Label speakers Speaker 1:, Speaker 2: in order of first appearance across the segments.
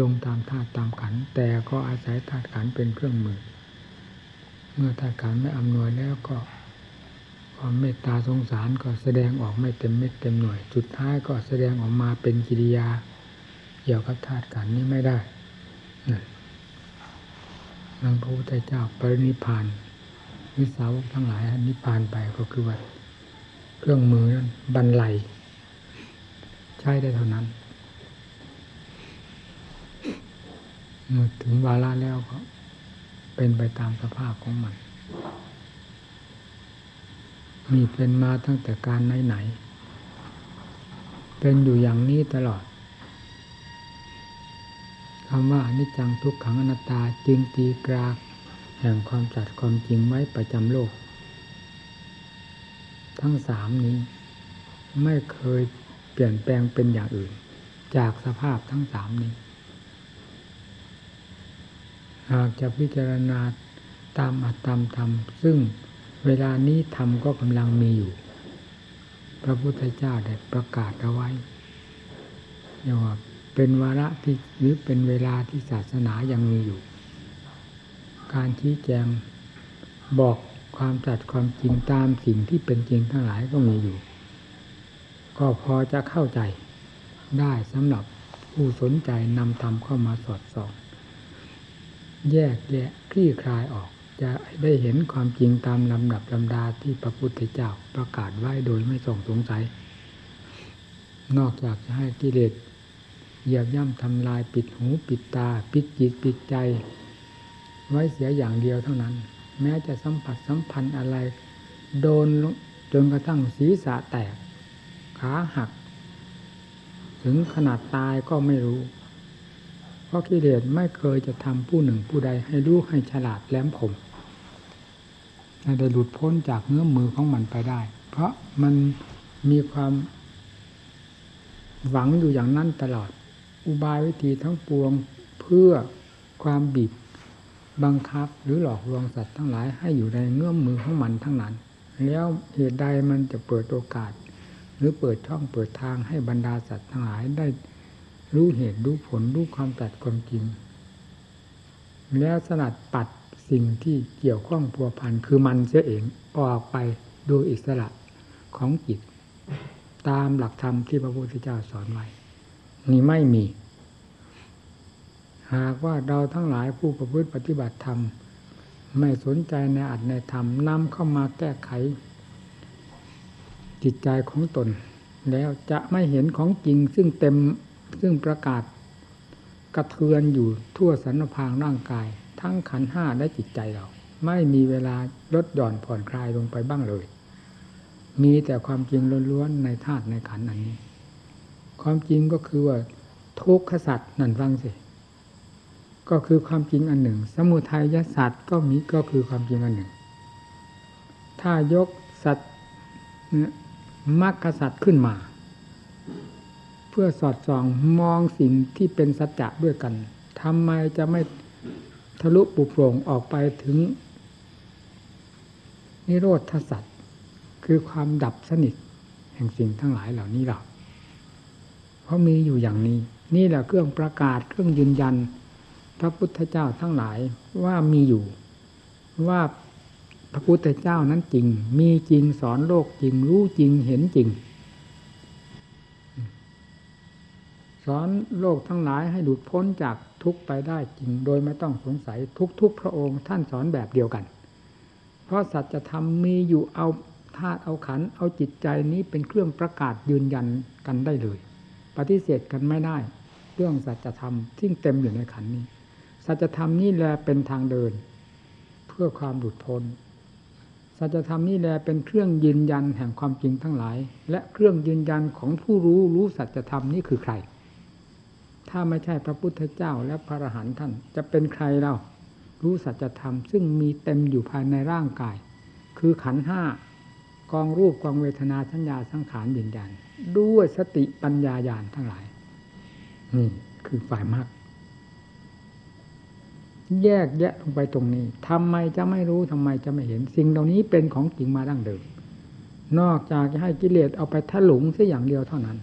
Speaker 1: ลงตามธาตุตามขัน แต่ก็อาศัยธาตุขันเป็นเครื่องมือ เมื่อธาตุขันไม่อำนวยแล้วก็ความเมตตาสงสารก็แสดงออกไม่เต็มเม็ดเต็มหน่วย สุดท้ายก็แสดงออกมาเป็นกิริยา เกี่ยวกับธาตุขันนี้ไม่ได้นังพระพุทธเจ้าปรินิพานวิสาวกทั้งหลายนิพานไปก็คือว่าเครื่องมือนั้นบรรลัย ใช้ได้เท่านั้น เมื่อถึงวาระแล้วก็เป็นไปตามสภาพของมัน มีเป็นมาตั้งแต่การไหนๆเป็นอยู่อย่างนี้ตลอดคำว่าอนิจจังทุกขังอนัตตาจึงตีกราแห่งความจัดความจริงไว้ประจำโลก ทั้งสามนี้ไม่เคยเปลี่ยนแปลงเป็นอย่างอื่น จากสภาพทั้งสามนี้ หากจะพิจารณาตามอัตตามธรรม ซึ่งเวลานี้ธรรมก็กำลังมีอยู่ พระพุทธเจ้าได้ประกาศเอาไว้เรียกว่าเป็นวาระที่หรือเป็นเวลาที่ศาสนายังมีอยู่ การชี้แจงบอกความจัดความจริงตามสิ่งที่เป็นจริงทั้งหลายก็มีอยู่ ก็พอจะเข้าใจได้สำหรับผู้สนใจนำธรรมเข้ามาสอดส่อง แยกแยะคลี่คลายออก จะได้เห็นความจริงตามลำดับลำดาที่พระพุทธเจ้าประกาศไว้โดยไม่ส่งสงสัย นอกจากจะให้กิเลสเหยียบย่ำทำลายปิดหูปิดตา ปิดจิตปิดใจ ไว้เสียอย่างเดียวเท่านั้น แม้จะสัมผัสสัมพันธ์อะไร โดนจนกระทั่งศีรษะแตก ขาหัก ถึงขนาดตายก็ไม่รู้ ราะกิเลสไม่เคยจะทำผู้หนึ่งผู้ใดให้รู้ให้ฉลาดแหลมคมได้หลุดพ้นจากเงื้อมมือของมันไปได้ เพราะมันมีความหวังอยู่อย่างนั้นตลอด อุบายวิธีทั้งปวงเพื่อความบีบบังคับหรือหลอกลวงสัตว์ทั้งหลายให้อยู่ในเงื่อมมือของมันทั้งนั้น แล้วเหตุใดมันจะเปิดโอกาส หรือเปิดช่องเปิดทางให้บรรดาสัตว์ทั้งหลายได้ รู้เหตุรู้ผลรู้ความตัดความจริง แล้วสนัดปัดสิ่งที่เกี่ยวข้องพัวพันคือมันเสียเองออกไปโดยอิสระของจิต ตามหลักธรรมที่พระพุทธเจ้าสอนไว้ นี่ไม่มี หากว่าเราทั้งหลายผู้ประพฤติปฏิบัติธรรม ไม่สนใจในอัตในธรรมนำเข้ามาแก้ไข จิตใจของตน แล้วจะไม่เห็นของจริงซึ่งเต็ม ซึ่งประกาศกระเทือนอยู่ทั่วสรรพางร่างกาย ทั้งขันห้าและจิตใจเรา ไม่มีเวลาลดหย่อนผ่อนคลายลงไปบ้างเลย มีแต่ความจริงล้วนๆในธาตุในขันอันนี้ ความจริงก็คือว่าทุกขสัตว์นั่นฟังสิก็คือความจริงอันหนึ่ง สมุทัยสัตว์ก็มีก็คือความจริงอันหนึ่ง ถ้ายกสัตว์มรรคสัตว์ขึ้นมา พื่อสอดส่องมองสิ่งที่เป็นสัจจะด้วยกันทำไมจะไม่ทะลุปุโปร่งออกไปถึง นิโรธสัตว์คือความดับสนิทแห่งสิ่งทั้งหลายเหล่านี้หรอกเพราะมีอยู่อย่างนี้ นี่แหละเครื่องประกาศเครื่องยืนยัน พระพุทธเจ้าทั้งหลายว่ามีอยู่ ว่าพระพุทธเจ้านั้นจริง มีจริงสอนโลกจริง รู้จริงเห็นจริง สอนโลกทั้งหลายให้หลุดพ้นจากทุกไปได้จริง โดยไม่ต้องสงสัยทุกๆพระองค์ท่านสอนแบบเดียวกัน เพราะสัจธรรมมีอยู่เอาธาตุเอาขันเอาจิตใจนี้เป็นเครื่องประกาศยืนยันกันได้เลย ปฏิเสธกันไม่ได้ เรื่องสัจธรรมที่เต็มอยู่ในขันนี้ สัจธรรมนี่แหละเป็นทางเดิน เพื่อความหลุดพ้นสัจธรรมนี่แหละเป็นเครื่องยืนยันแห่งความจริงทั้งหลาย และเครื่องยืนยันของผู้รู้รู้สัจธรรมนี่คือใคร ถ้าไม่ใช่พระพุทธเจ้าและพระอรหันต์ท่าน จะเป็นใครเรา รู้สัจธรรมซึ่งมีเต็มอยู่ภายในร่างกาย คือขันห้ากองรูปกองเวทนาสัญญาสังขารบินญาณด้วยสติปัญญาญาณทั้งหลาย นี่คือฝ่ายมรรคแยกแยะลงไปตรงนี้ทำไมจะไม่รู้ทำไมจะไม่เห็น สิ่งเหล่านี้เป็นของจริงมาดั้งเดิมนอกจากจะให้กิเลสเอาไปถลุงซะอย่างเดียวเท่านั้น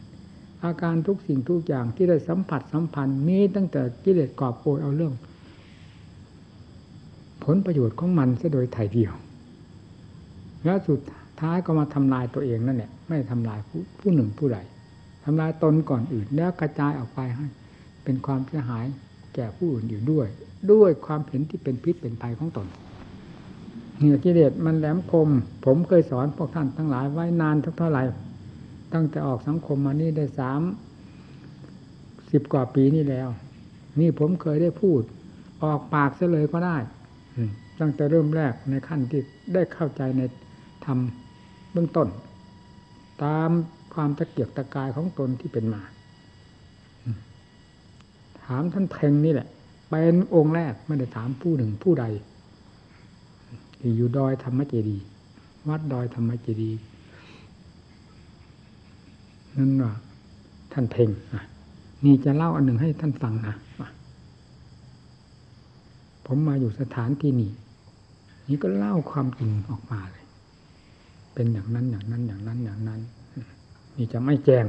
Speaker 1: อาการทุกสิ่งทุกอย่างที่ได้สัมผัสสัมพันธ์มีตั้งแต่กิเลสกอบโกยเอาเรื่อง ผลประโยชน์ของมันซะโดยถ่ายเดียว แล้วสุดท้ายก็มาทำลายตัวเองนั่นแหละไม่ทำลายผู้ผู้หนึ่งผู้ใดทำลายตนก่อนอื่นแล้วกระจายออกไปให้ เป็นความเสียหายแก่ผู้อื่นอยู่ด้วย ด้วยความเห็นที่เป็นพิษเป็นภัยของตนเหนือกิเลสมันแหลมคม ผมเคยสอนพวกท่านทั้งหลายไว้นานเท่าไหร่ ตั้งแต่ออกสังคมมานี่ได้สามสิบกว่าปีนี่แล้ว นี่ผมเคยได้พูด ออกปากเสเลยก็ได้ตั้งแต่เริ่มแรกในขั้นที่ได้เข้าใจในธรรมเบื้องต้น ตามความตะเกียกตะกายของตนที่เป็นมา ถามท่านเพ่งนี่แหละ เป็นองค์แรกไม่ได้ถามผู้หนึ่งผู้ใด อยู่ดอยธรรมเจดี วัดดอยธรรมเจดี นั่นว่าท่านเพ่งนี่จะเล่าอันหนึ่งให้ท่านฟังนะผมมาอยู่สถานที่นี้นี่ก็เล่าความจริงออกมาเลย เป็นอย่างนั้นอย่างนั้นอย่างนั้นอย่างนั้น นี่จะไม่แจง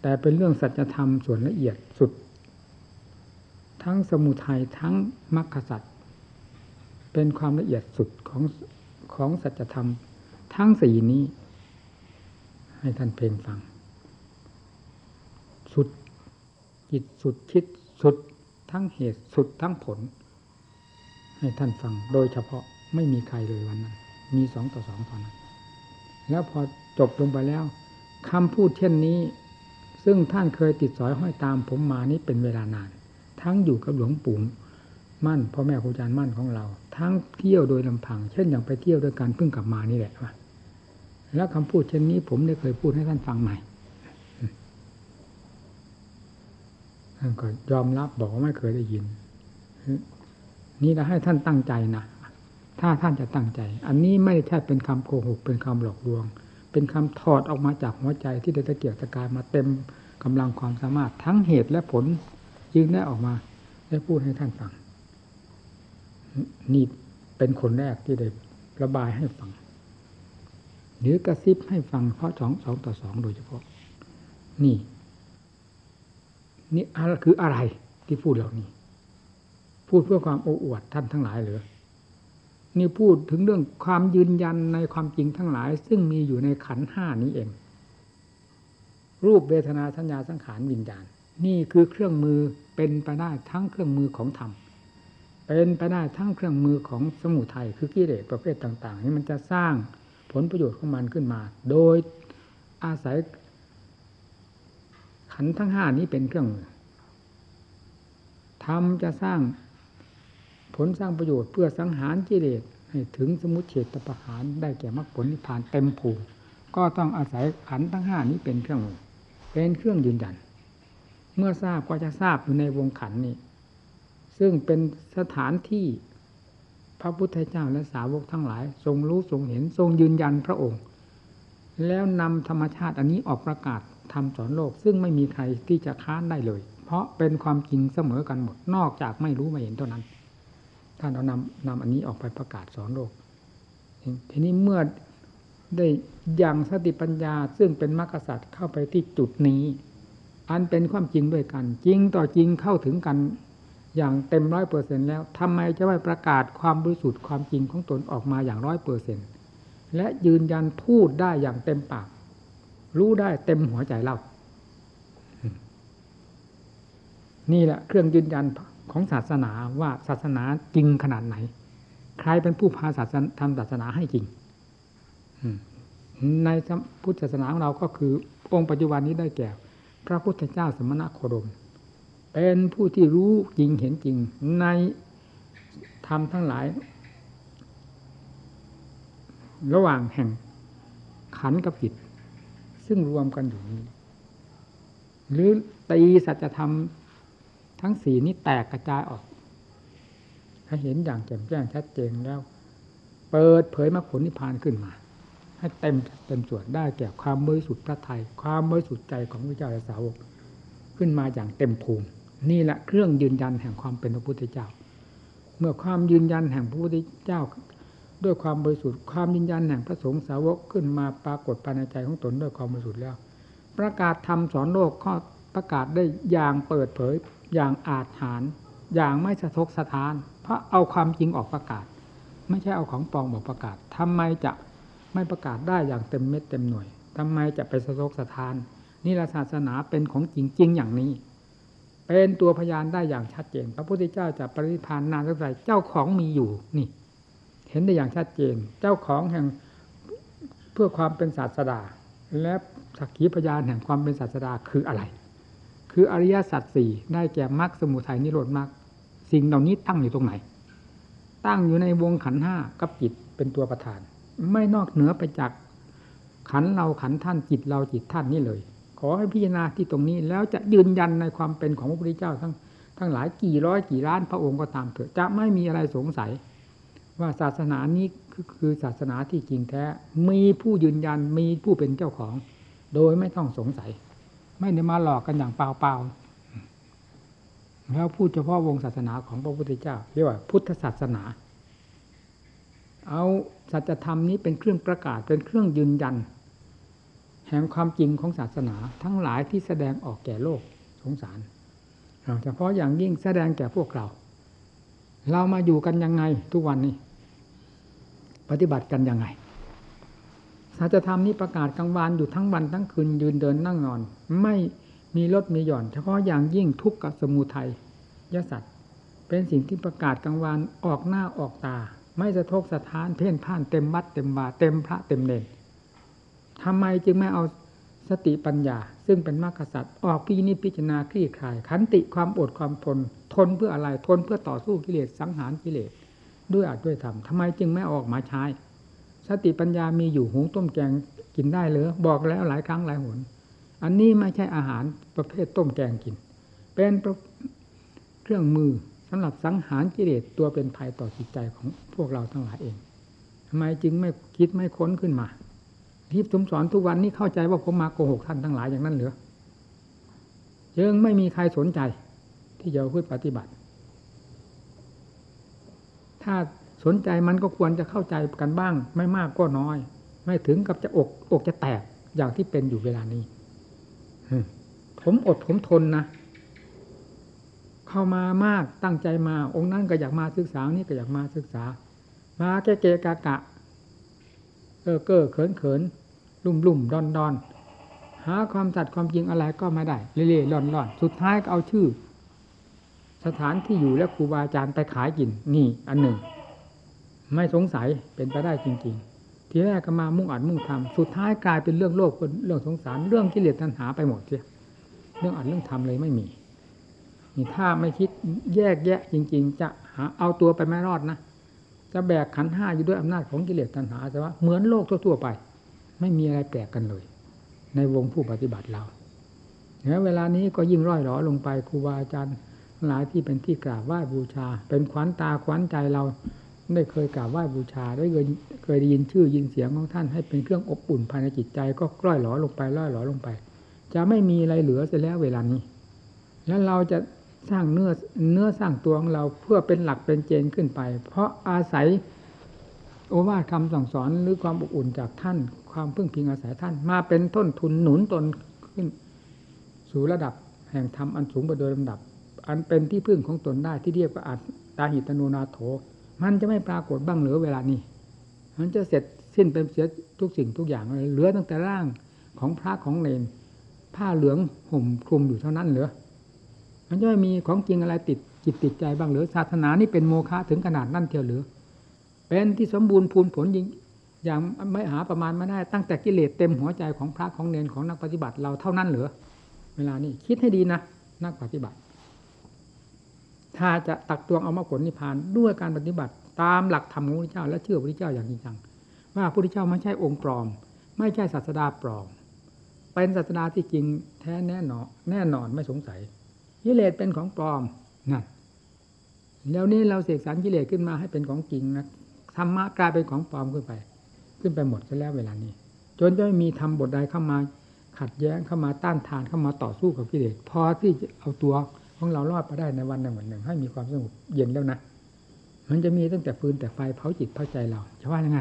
Speaker 1: แต่เป็นเรื่องสัจธรรมส่วนละเอียดสุด ทั้งสมุทัยทั้งมรรคสัจเป็นความละเอียดสุดของของสัจธรรม ทั้งสี่นี้ ให้ท่านเพลงฟัง สุดจิตสุดคิดสุดทั้งเหตุสุดทั้งผล ให้ท่านฟังโดยเฉพาะไม่มีใครเลยวันนั้น มีสองต่อสองตอนนั้น แล้วพอจบลงไปแล้วคำพูดเช่นนี้ ซึ่งท่านเคยติดสอยห้อยตามผมมานี้เป็นเวลานาน ทั้งอยู่กับหลวงปู่มั่นพ่อแม่ครูอาจารย์มั่นของเรา ทั้งเที่ยวโดยลำพัง เช่นอย่างไปเที่ยวด้วยการเพิ่งกลับมานี่แหละว่า แล้วคำพูดเช่นนี้ ผมได้เคยพูดให้ท่านฟังใหม่ท่านก็ยอมรับบอกว่าไม่เคยได้ยิน นี่เราให้ท่านตั้งใจนะถ้าท่านจะตั้งใจ อันนี้ไม่ใช่เป็นคำโกหก เป็นคำหลอกลวง เป็นคำถอดออกมาจากหัวใจที่ได้ตะเกียกตะกายมาเต็มกำลังความสามารถทั้งเหตุและผลจึงได้ออกมา ได้พูดให้ท่านฟัง นี่เป็นคนแรกที่ได้ระบายให้ฟัง หรือกระซิบให้ฟังเพราะสองสองต่อสองโดยเฉพาะ นี่ นี่อะไรคืออะไรที่พูดเหล่านี้ พูดเพื่อความโอ้อวดท่านทั้งหลายหรือนี่พูดถึงเรื่องความยืนยันในความจริงทั้งหลาย ซึ่งมีอยู่ในขันห้านี้เอง รูปเวทนาสัญญาสังขารวิญญาณ นี่คือเครื่องมือเป็นไปได้ทั้งเครื่องมือของธรรมเป็นไปได้ทั้งเครื่องมือของสมุทัยคือกิเลสประเภทต่าง ๆ นี่มันจะสร้าง ลประโยชน์ของมันขึ้นมา โดยอาศัยขันทั้งห้านี้เป็นเครื่องมือทำจะสร้างผลสร้างประโยชน์เพื่อสังหารกิเลสให้ถึงสมุทเฉตประหารได้แก่มรรคผลนิพพานเต็มภูมิก็ต้องอาศัยขันทั้งห้านี้เป็นเครื่องมือเป็นเครื่องยืนยัน เมื่อทราบก็จะทราบอยู่ในวงขันนี้ ซึ่งเป็นสถานที่ พระพุทธเจ้าและสาวกทั้งหลาย ทรงรู้ทรงเห็นทรงยืนยันพระองค์ แล้วนำธรรมชาติอันนี้ออกประกาศทำสอนโลก ซึ่งไม่มีใครที่จะค้านได้เลย เพราะเป็นความจริงเสมอกันหมดนอกจากไม่รู้ไม่เห็นเท่านั้น ท่านเอานำนำอันนี้ออกไปประกาศสอนโลก ทีนี้เมื่อได้ยังสติปัญญาซึ่งเป็นมรรคสัตว์เข้าไปที่จุดนี้ อันเป็นความจริงด้วยกัน จริงต่อจริงเข้าถึงกัน อย่างเต็มร้อยเปอร์เซ็นแล้วทำไมจะไม่ประกาศความบริสุทธิ์ความจริงของตนออกมาอย่างร้อยเปอร์เซ็นและยืนยันพูดได้อย่างเต็มปาก รู้ได้เต็มหัวใจเล่านี่แหละเครื่องยืนยันของศาสนาว่าศาสนาจริงขนาดไหน ใครเป็นผู้พาศาสนาทำศาสนาให้จริงในพุทธศาสนาของเราก็คือองค์ปัจจุบันนี้ได้แก่ พระพุทธเจ้าสมณะโคดม เป็นผู้ที่รู้จริงเห็นจริงในธรรมทั้งหลาย ระหว่างแห่งขันกับจิต ซึ่งรวมกันอยู่นี้ หรือตีสัจธรรมทั้งสี่นี้แตกกระจายออกให้เห็นอย่างแจ่มแจ้งชัดเจนแล้ว เปิดเผยมรรคผลนิพพานขึ้นมา ให้เต็มเต็มส่วนได้แก่ความบริสุทธิ์พระไทย ความบริสุทธิ์ใจของพระเจ้าและสาวก ขึ้นมาอย่างเต็มภูมิ นี่แหละเครื่องยืนยันแห่งความเป็นพระพุทธเจ้า เมื่อความยืนยันแห่งพระพุทธเจ้า ด้วยความบริสุทธิ์ความยืนยันแห่งพระสงฆ์สาวกขึ้นมาปรากฏภายในใจของตนด้วยความบริสุทธิ์แล้ว ประกาศธรรมสอนโลกข้อประกาศได้อย่างเปิดเผยอย่างอาจหาร อย่างไม่สะทกสะท้าน เพราะเอาความจริงออกประกาศ ไม่ใช่เอาของปลอมออกประกาศทำไมจะไม่ประกาศได้อย่างเต็มเม็ดเต็มหน่วยทำไมจะไปสะทกสะท้านนี่ละศาสนาเป็นของจริงจริงอย่างนี้ เป็นตัวพยานได้อย่างชัดเจน พระพุทธเจ้าจะปริพานนานเท่าไหร่เจ้าของมีอยู่นี่ เห็นได้อย่างชัดเจน เจ้าของแห่งเพื่อความเป็นศาสดา และสักขีพยานแห่งความเป็นศาสดาคืออะไร คืออริยสัจสี่ได้แก่มรรคสมุทัยนิโรธมรรคสิ่งเหล่านี้ตั้งอยู่ตรงไหน ตั้งอยู่ในวงขันห้ากับจิตเป็นตัวประธาน ไม่นอกเหนือไปจากขันเราขันท่านจิตเราจิตท่านนี่เลย ขอให้พิจารณาที่ตรงนี้แล้วจะยืนยันในความเป็นของพระพุทธเจ้าทั้งทั้งหลายกี่ร้อยกี่ล้านพระองค์ก็ตามเถอะจะไม่มีอะไรสงสัย ว่าศาสนานี้คือศาสนาที่จริงแท้ มีผู้ยืนยันมีผู้เป็นเจ้าของ โดยไม่ต้องสงสัย ไม่ได้มาหลอกกันอย่างเปล่าๆแล้วพูดเฉพาะวงศาสนาของพระพุทธเจ้าเรียกว่าพุทธศาสนา เอาสัจธรรมนี้เป็นเครื่องประกาศเป็นเครื่องยืนยัน แห่งความจริงของศาสนา ทั้งหลายที่แสดงออกแก่โลกสงสารเฉพาะอย่างยิ่งแสดงแก่พวกเรา เรามาอยู่กันยังไงทุกวันนี้ ปฏิบัติกันยังไงสัจธรรมนี้ประกาศกลางวันอยู่ทั้งวันทั้งคืนยืนเดินนั่งนอน ไม่มีลดมีหย่อน เฉพาะอย่างยิ่งทุกข์กับสมุทัยยสัตว์เป็นสิ่งที่ประกาศกลางวันออกหน้าออกตา ไม่สะทกสะท้านเพ่นพ่านเต็มวัดเต็มบาเต็มพระเต็มเนร ทำไมจึงไม่เอาสติปัญญา ซึ่งเป็นมรรคสัตว์ออกพิจิตพิจารณาคลี่คลาย ขันติความอดความทน ทนเพื่ออะไรทนเพื่อต่อสู้กิเลสสังหารกิเลสด้วยอาจด้วยธรรมทำไมจึงไม่ออกมาใช้ สติปัญญามีอยู่หุงต้มแกงกินได้เลย บอกแล้วหลายครั้งหลายหน อันนี้ไม่ใช่อาหารประเภทต้มแกงกิน เป็นเครื่องมือสำหรับสังหารกิเลสตัวเป็นภัยต่อจิตใจของพวกเราทั้งหลายเองทำไมจึงไม่คิดไม่ค้นขึ้นมา ที่ผมสอนทุกวันนี้เข้าใจว่าผมมาโกหกท่านทั้งหลายอย่างนั้นเหรือยังไม่มีใครสนใจ ที่จะพูดปฏิบัติ ถ้าสนใจมันก็ควรจะเข้าใจกันบ้าง ไม่มากก็น้อย ไม่ถึงกับจะอกอกจะแตกอย่างที่เป็นอยู่เวลานี้ผมอดผมทนนะเข้ามามากตั้งใจมา องค์นั้นก็อยากมาศึกษานี่ก็อยากมาศึกษา มาแก่เกกะกะ เออเก้อเขินเขินลุ่มลุ่มดอนดอนหาความสัตย์ความจริงอะไรก็ไม่ได้เล่ๆร่อนร่อนสุดท้ายก็เอาชื่อ สถานที่อยู่และครูบาอาจารย์ไปขายกิน นี่อันหนึ่ง ไม่สงสัยเป็นไปได้จริง ๆ ทีแรกก็มามุ่งอัดมุ่งทำสุดท้ายกลายเป็นเรื่องโลกเป็นเรื่องสงสารเรื่องกิเลสตัณหาไปหมดเสียเรื่องอัดเรื่องทำเลยไม่มีนี่ถ้าไม่คิดแยกแยะจริง ๆ จะหาเอาตัวไปไม่รอดนะ จะแบกขันห้าอยู่ด้วยอำนาจของกิเลสตัณหาแต่ว่าเหมือนโลกทั่วๆไป ไม่มีอะไรแปลกกันเลย ในวงผู้ปฏิบัติเราแล้วเวลานี้ก็ยิ่งร่อยหรอลงไปครูบาอาจารย์หลายที่เป็นที่กราบไหว้บูชา เป็นขวัญตาขวัญใจเราได้เคยกราบไหว้บูชา ได้เคยเคยได้ยินชื่อยินเสียงของท่านให้เป็นเครื่องอบอุ่นภายในจิตใจ ก็กร่อยหรอลงไปร่อยหรอลงไป จะไม่มีอะไรเหลือเสียแล้วเวลานี้ แล้วเราจะ สร้างเนื้อเนื้อสร้างตัวของเราเพื่อเป็นหลักเป็นเจนขึ้นไป เพราะอาศัยโอวาทคำสั่งสอนหรือความอบอุ่นจากท่าน ความพึ่งพิงอาศัยท่านมาเป็นต้นทุนหนุนตนขึ้น สู่ระดับแห่งธรรมอันสูงไปโดยลำดับ อันเป็นที่พึ่งของตนได้ที่เรียกว่าอาตาหิตโนนาโถ มันจะไม่ปรากฏบ้างเหลือเวลานี้มันจะเสร็จสิ้นเป็นเสียทุกสิ่งทุกอย่างเลยเหลือตั้งแต่ร่างของพระของเนนผ้าเหลืองห่มคลุมอยู่เท่านั้นเหลือ มันจะไม่มีของจริงอะไรติดจิตติดใจบ้างหรือศาสนานี่เป็นโมฆะถึงขนาดนั่นเทียวหรือ เป็นที่สมบูรณ์พูนผลยิงอย่างไม่หาประมาณไม่ได้ ตั้งแต่กิเลสเต็มหัวใจของพระของเนนของนักปฏิบัติเราเท่านั้นเหรือเวลานี้คิดให้ดีนะนักปฏิบัติ ถ้าจะตักตวงเอามาผลนิพพานด้วยการปฏิบัติ ตามหลักธรรมของพระเจ้า และเชื่อพระเจ้าอย่างจริงจังว่าพระพุทธเจ้าไม่ใช่องค์ปลอม ไม่ใช่ศาสดาปลอม เป็นศาสดาที่จริงแท้แน่นอนแน่นอนไม่สงสัย กิเลสเป็นของปลอมนั่นแล้วนี้เราเสกสรรกิเลสขึ้นมาให้เป็นของจริงนะธรรมะกลายเป็นของปลอมขึ้นไป ขึ้นไปหมดซะแล้วเวลานี้ จนจะไม่มีธรรมบทใดเข้ามาขัดแย้งเข้ามาต้านทานเข้ามาต่อสู้กับกิเลสพอที่จะเอาตัวของเรารอดไปได้ในวันหนึ่งวันหนึ่ง ให้มีความสงบเย็นแล้วนะมันจะมีตั้งแต่ฟืนแต่ไฟเผาจิตเผาใจเราจะว่ายังไง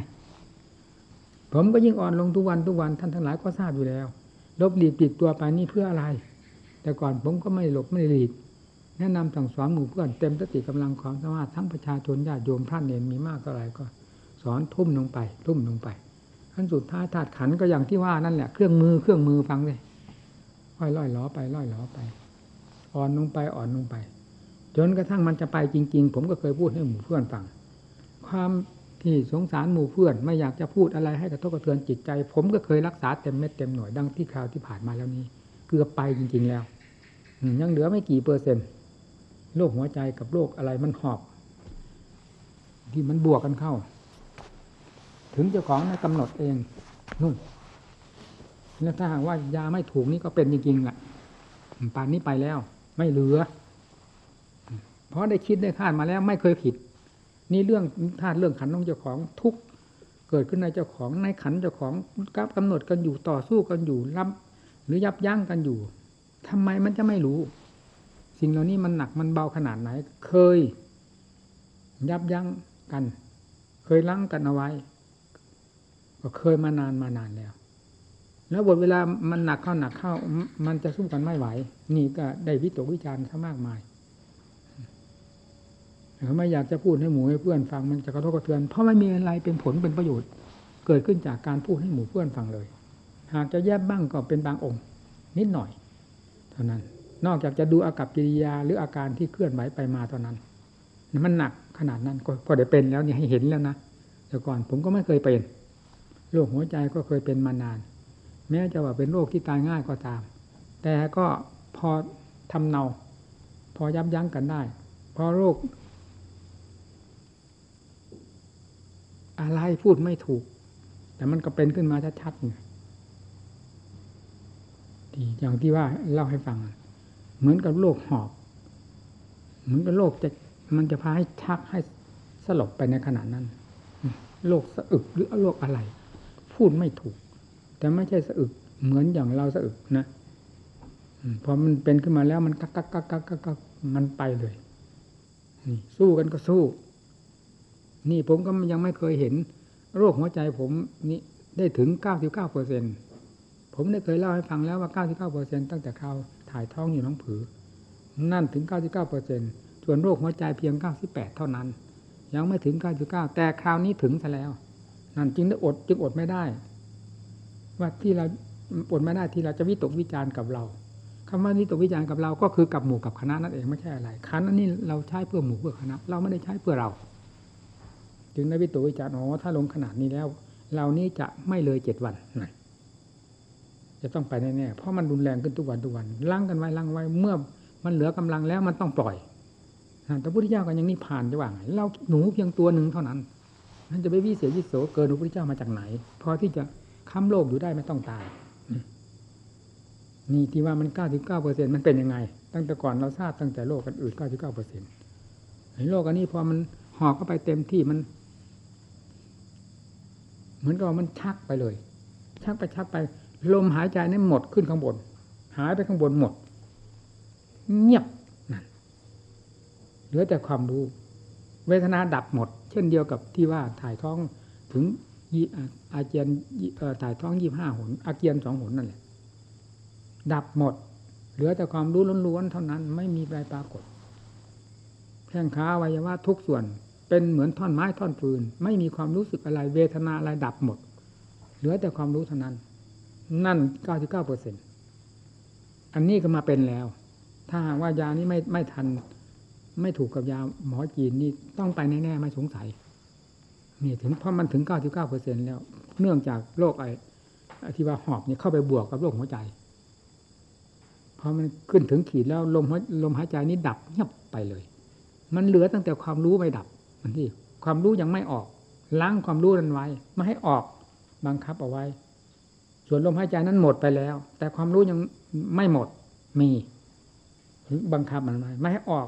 Speaker 1: ผมก็ยิ่งอ่อนลงทุกวันทุกวันท่านทั้งหลายก็ทราบอยู่แล้วลบหลีกปิดตัวไปนี่เพื่ออะไร แต่ก่อนผมก็ไม่หลบไม่หลีก แนะนำสั่งสอนหมู่เพื่อนเต็มสติกำลังความสามารถทั้งประชาชนญาติโยมพระเนรมีมากเท่าไรก็ สอนทุ่มลงไป ทุ่มลงไปขั้นสุดท้ายธาตุขันก็อย่างที่ว่านั่นแหละเครื่องมือเครื่องมือฟังเลยค่อยล่อยล้อไปล่อยล้อไป อ่อนลงไปอ่อนลงไป จนกระทั่งมันจะไปจริง ๆ ผมก็เคยพูดให้หมู่เพื่อนฟัง ความที่สงสารหมู่เพื่อนไม่อยากจะพูดอะไรให้กระทบกระเทือนจิตใจ ผมก็เคยรักษาเต็มเม็ดเต็มหน่วยดังที่คราวที่ผ่านมาแล้วนี้ เกือบไปจริง ๆ แล้ว ยังเหลือไม่กี่เปอร์เซ็นต์โรคหัวใจกับโรคอะไรมันหอบ ที่มันบวกกันเข้า ถึงเจ้าของนะกำหนดเองนู่นแล้วถ้าหากว่ายาไม่ถูกนี่ก็เป็นจริงๆแหละป่านนี้ไปแล้ว ไม่เหลือ เพราะได้คิดได้คาดมาแล้ว ไม่เคยผิด นี่เรื่องธาตุเรื่องขันของเจ้าของทุกเกิดขึ้นในเจ้าของในขันเจ้าของกับกำหนดกันอยู่ต่อสู้กันอยู่รับ หรือยับยั้งกันอยู่ ทำไมมันจะไม่รู้ สิ่งเหล่านี้มันหนักมันเบาขนาดไหน เคย ยับยั้งกัน เคยลังกันเอาไว้ ก็เคยมานานมานานแล้ว แล้วบทเวลามันหนักเข้าหนักเข้า มันจะสู้กันไม่ไหว นี่ก็ได้วิตกวิจารณ์ซะมากมายไม่อยากจะพูดให้หมู่ให้เพื่อนฟังมันจะกระทบกระเทือน เพราะไม่มีอะไรเป็นผลเป็นประโยชน์ เกิดขึ้นจากการพูดให้หมู่เพื่อนฟังเลย หากจะแยบบ้างก็เป็นบางองค์ นิดหน่อย ท่านั้น นอกจากจะดูอากับกิริยาหรืออาการที่เคลื่อนไหวไปมาเท่านั้นมันหนักขนาดนั้นก็พอได้เป็นแล้วนี่ให้เห็นแล้วนะแต่ก่อนผมก็ไม่เคยเป็นโรคหัวใจก็เคยเป็นมานาน แม้จะว่าเป็นโรคที่ตายง่ายก็ตาม แต่ก็พอทำเนา พอยับยั้งกันได้พอโรค อะไรพูดไม่ถูก แต่มันก็เป็นขึ้นมาชัดๆไง ที่อย่างที่ว่าเล่าให้ฟัง เหมือนกับโรคหอบ เหมือนกับโรคจะมันจะพาให้ชักให้สลบไปในขณะนั้นโรคสะอึกหรือโรคอะไร พูดไม่ถูก แต่ไม่ใช่สะอึก เหมือนอย่างเราสะอึกนะพอมันเป็นขึ้นมาแล้วมันกักกักกักกักกักกักมันไปเลยนี่สู้กันก็สู้ นี่ผมก็ยังไม่เคยเห็น โรคหัวใจผมนี่ได้ถึงเก้าสิบเก้าเปอร์เซ็นต์ ผมได้เคยเล่าให้ฟังแล้วว่าเก้าสิบเปอร์เซ็นตั้งแต่คราวถ่ายท้องอยู่น้องผือ นั่นถึงเก้าสิบเก้าเปอร์เซ็นส่วนโรคหัวใจเพียงเก้าสิบแปดเท่านั้น ยังไม่ถึงเก้าสิบเก้าแต่คราวนี้ถึงซะแล้ว นั่นจึงได้อดจึงอดไม่ได้ ว่าที่เราอดไม่ได้ที่เราจะวิตกวิจารณ์กับเราคำว่าวิตกวิจารณ์กับเราก็คือกับหมู่กับคณะนั่นเองไม่ใช่อะไรคณะนี้เราใช้เพื่อหมู่เพื่อคณะ เราไม่ได้ใช้เพื่อเรา จึงได้วิตกวิจารณ์อ๋อถ้าลงขนาดนี้แล้ว เรานี้จะไม่เลยเจ็ดวันนั่น จะต้องไปแน่ๆเพราะมันรุนแรงขึ้นทุกวันทุกวันลังกันไว้ลังไว้เมื่อมันเหลือกำลังแล้วมันต้องปล่อยแต่พระพุทธเจ้าก็ยังนิพพานจะว่าไงเราหนูเพียงตัวหนึ่งเท่านั้นนั่นจะไปวิเศษวิโสเกินพระพุทธเจ้ามาจากไหนพอที่จะค้ำโลกอยู่ได้ไม่ต้องตายนี่ที่ว่ามันเก้าสิบเก้าเปอร์เซ็นมันเป็นยังไง ตั้งแต่ก่อนเราทราบตั้งแต่โลกกันอื่นเก้าสิบเก้าเปอร์เซ็นต์โลกอันนี้พอมันหอกเข้าไปเต็มที่มัน เหมือนกับมันชักไปเลย ชักไปชักไป ลมหายใจนี่หมดขึ้นข้างบน หายไปข้างบนหมด เงียบนั่นเหลือแต่ความรู้ เวทนาดับหมด เช่นเดียวกับที่ว่าถ่ายท้องถึงอาเจียนถ่ายท้องยี่ห้าหนอาเจียนสองหนนั่นแหละดับหมด เหลือแต่ความรู้ล้วนๆเท่านั้น ไม่มีอะไรปรากฏแข้งขาวัยวะทุกส่วน เป็นเหมือนท่อนไม้ท่อนฟืน ไม่มีความรู้สึกอะไร เวทนาอะไรดับหมด เหลือแต่ความรู้เท่านั้น นั่นเก้าสิบเก้าเปอร์เซ็นอันนี้ก็มาเป็นแล้ว ถ้าหากว่ายานี้ไม่ไม่ทัน ไม่ถูกกับยาหมอจีนนี่ต้องไปแน่ๆไม่สงสัยนี่ถึงเพราะมันถึงเก้าสิบเก้าเปอร์เซ็นแล้ว เนื่องจากโรคไอ้ที่ว่าหอบเนี่ยเข้าไปบวกกับโรคหัวใจพอมันขึ้นถึงขีดแล้วลมลมหายใจนี้ดับเงียบไปเลย มันเหลือตั้งแต่ความรู้ไม่ดับมันที่ความรู้ยังไม่ออกล้างความรู้นั้นไว้ ไม่ให้ออกบังคับเอาไว้ ส่วนลมหายใจนั้นหมดไปแล้ว แต่ความรู้ยังไม่หมดมีบังคับมันไว้ไม่ให้ออก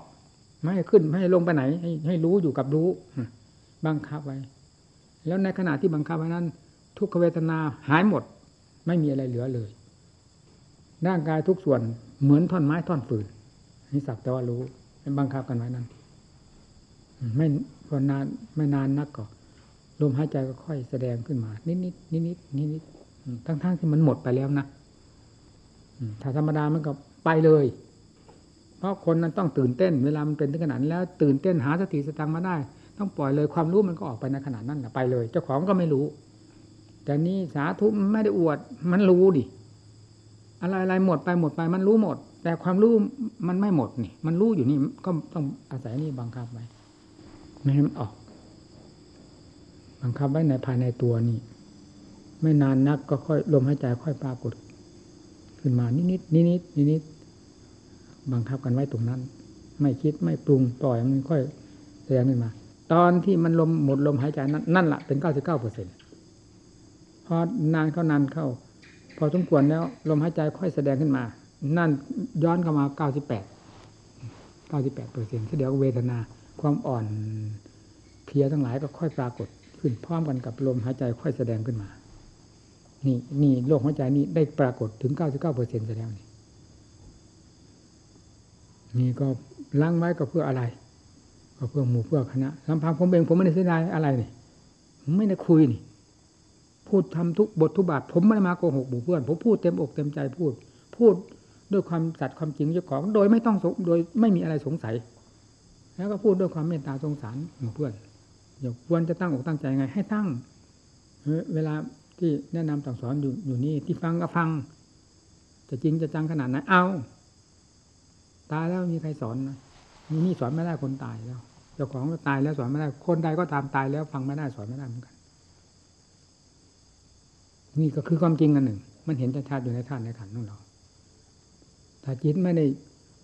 Speaker 1: ไม่ให้ขึ้นไม่ให้ลงไปไหน ให้ให้รู้อยู่กับรู้บังคับไว้ แล้วในขณะที่บังคับไว้นั้น ทุกขเวทนาหายหมด ไม่มีอะไรเหลือเลย ร่างกายทุกส่วนเหมือนท่อนไม้ท่อนฟืนนี่สักแต่ว่ารู้เป็นบังคับกันไว้นั้นไม่พอนานไม่นานนักก็ลมหายใจก็ค่อยแสดงขึ้นมา นิดนิดนิดนิดนิดนิด ทั้งๆทที่มันหมดไปแล้วนะถ้าธรรมดามันก็ไปเลย เพราะคนนั้นต้องตื่นเต้น เวลามันเป็นถึงขนาดนั้นแล้ว ตื่นเต้นหาสติสตังมาได้ ต้องปล่อยเลยความรู้มันก็ออกไปในขนาดนั้นนะไปเลย เจ้าของก็ไม่รู้ แต่นี่สาธุไม่ได้อวด มันรู้ดิอะไรอะไรหมดไปหมดไปมันรู้หมด แต่ความรู้มันไม่หมดนี่ มันรู้อยู่นี่ก็ต้องอาศัยนี่บังคับไว้ไม่ให้มันออก บังคับไว้ในภายในตัวนี่ ไม่นานนักก็ค่อยลมหายใจค่อยปรากฏ ขึ้นมานิดนิดนิดนิดนิดนิดบังคับกันไว้ตรงนั้น ไม่คิดไม่ปรุงปล่อยมันค่อยแสดงขึ้นมา ตอนที่มันลมหมดลมหายใจนั้นนั่นแหละเป็นเก้าสิบเก้าเปอร์เซ็นต์พอนานเข้านานเข้า พอสมควรแล้ว ลมหายใจค่อยแสดงขึ้นมา นั่นย้อนเข้ามาเก้าสิบแปดเก้าสิบแปดเปอร์เซ็นต์เดี๋ยวเวทนาความอ่อนเพลียทั้งหลายก็ค่อยปรากฏ ขึ้นพร้อมกันกับลมหายใจค่อยแสดงขึ้นมา นี่นี่โลกหัวใจนี้ได้ปรากฏถึงเก้าสิบเก้าเปอร์เซ็นต์แล้วนี่นี่ก็ล้างไว้ก็เพื่ออะไร ก็เพื่อหมู่เพื่อคณะลำพังผมเองผมไม่ได้เสียดายอะไรนี่ไม่ได้คุยนี่ พูดทำทุกบททุกบาท ผมไม่ได้มาโกหกหมู่เพื่อน ผมพูดเต็มอกเต็มใจพูด พูดด้วยความสัตย์ความจริงเจ้าของ โดยไม่ต้องสงโดยไม่มีอะไรสงสัย แล้วก็พูดด้วยความเมตตาสงสารหมู่เพื่อนอย่าควรจะตั้งอกตั้งใจไง ให้ตั้งเวลา ที่แนะนำสั่งสอนอยู่อยู่นี่ที่ฟังก็ฟัง จะจริงจะจังขนาดไหนเอาตายแล้วมีใครสอนนะมีนี่สอนไม่ได้คนตายแล้วเจ้าของก็ตายแล้วสอนไม่ได้คนใดก็ตามตายแล้ว ฟังไม่ได้สอนไม่ได้เหมือนกัน นี่ก็คือความจริงอันหนึ่ง มันเห็นชัดๆอยู่ในท่านในขันธ์ของเราถ้าจิตไม่ได้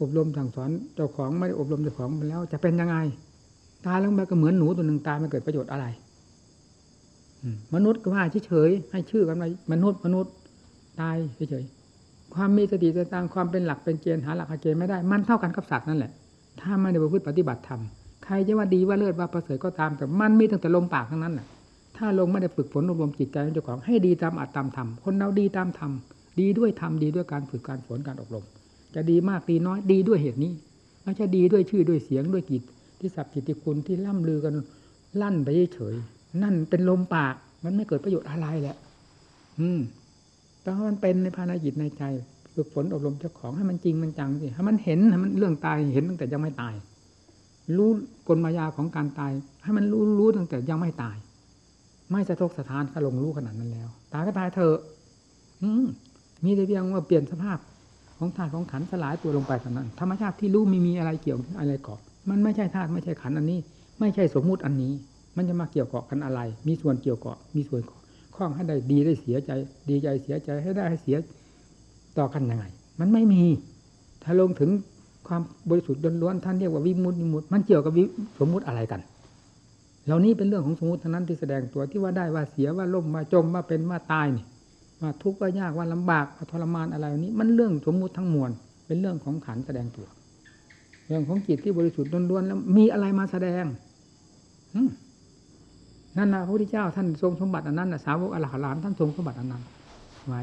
Speaker 1: อบรมสั่งสอนเจ้าของไม่ได้อบรมเจ้าของไปแล้ว จะเป็นยังไงตายแล้วมันก็เหมือนหนูตัวหนึ่งตายมันเกิดประโยชน์อะไร มนุษย์ก็ว่าเฉยๆให้ชื่อกันว่ามนุษย์มนุษย์ตายเฉยๆความมีสติสตางความเป็นหลักเป็นเกณฑ์หาหลักหาเกณฑ์ไม่ได้ มันเท่ากันกับสัตว์นั่นแหละ ถ้าไม่ได้ประพฤติปฏิบัติธรรมใครจะว่าดีว่าเลิศว่าประเสริฐก็ตามแต่มันมีตั้งแต่ลมปากทั้งนั้นแหละถ้าลงไม่ได้ฝึกฝนอบรมจิตใจของเจ้าของให้ดีตามอัตตามธรรมคนเราดีตามธรรมดีด้วยธรรมดีด้วยการฝึกการฝนการอบรม จะดีมากดีน้อยดีด้วยเหตุนี้ไม่ใช่ดีด้วยชื่อด้วยเสียงด้วยกิจที่สับกิตติคุณที่ล่ำลือกันลั่นไปเฉย นั่นเป็นลมปาก มันไม่เกิดประโยชน์อะไรแหละ อืมแต่ว่ามันเป็นในภายในจิตในใจฝึกฝนอบรมเจ้าของให้มันจริงมันจังสิให้มันเห็นให้มันเรื่องตายเห็นตั้งแต่ยังไม่ตาย รู้กลมายาของการตาย ให้มันรู้รู้ตั้งแต่ยังไม่ตาย ไม่สะทกสะทานก็ลงรู้ขนาดนั้นแล้ว ตายก็ตายเถอะ อืมมีแต่เพียงว่าเปลี่ยนสภาพของธาตุของขันสลายตัวลงไปเท่านั้น ธรรมชาติที่รู้ไม่มีอะไรเกี่ยวอะไรเกาะมันไม่ใช่ธาตุไม่ใช่ขันอันนี้ ไม่ใช่สมมุติอันนี้ มันจะมาเกี่ยวเกาะกันอะไร มีส่วนเกี่ยวเกาะ มีส่วนข้องให้ได้ดีได้เสียใจ ดีใจเสียใจให้ได้ให้เสียต่อกันยังไง มันไม่มี ถ้าลงถึงความบริสุทธิ์ล้วนๆท่านเรียกว่าวิมุตติมุติมันเกี่ยวกับวิสมมุติอะไรกัน เหล่านี้เป็นเรื่องของสมมติเท่านั้นที่แสดงตัวที่ว่าได้ว่าเสียว่าล่มว่าจมว่าเป็นว่าตายนี่ว่าทุกข์ว่ายากว่าลำบากว่าทรมานอะไรนี้ มันเรื่องสมมุติทั้งมวลเป็นเรื่องของขันแสดงตัว เรื่องของจิตที่บริสุทธิ์ล้วนๆแล้วมีอะไรมาแสดง นั่นนะพระพุทธเจ้าท่านทรงสมบัติอันนั้นนะสาวกอรหันต์ท่านทรงสมบัติอันนั้นไว้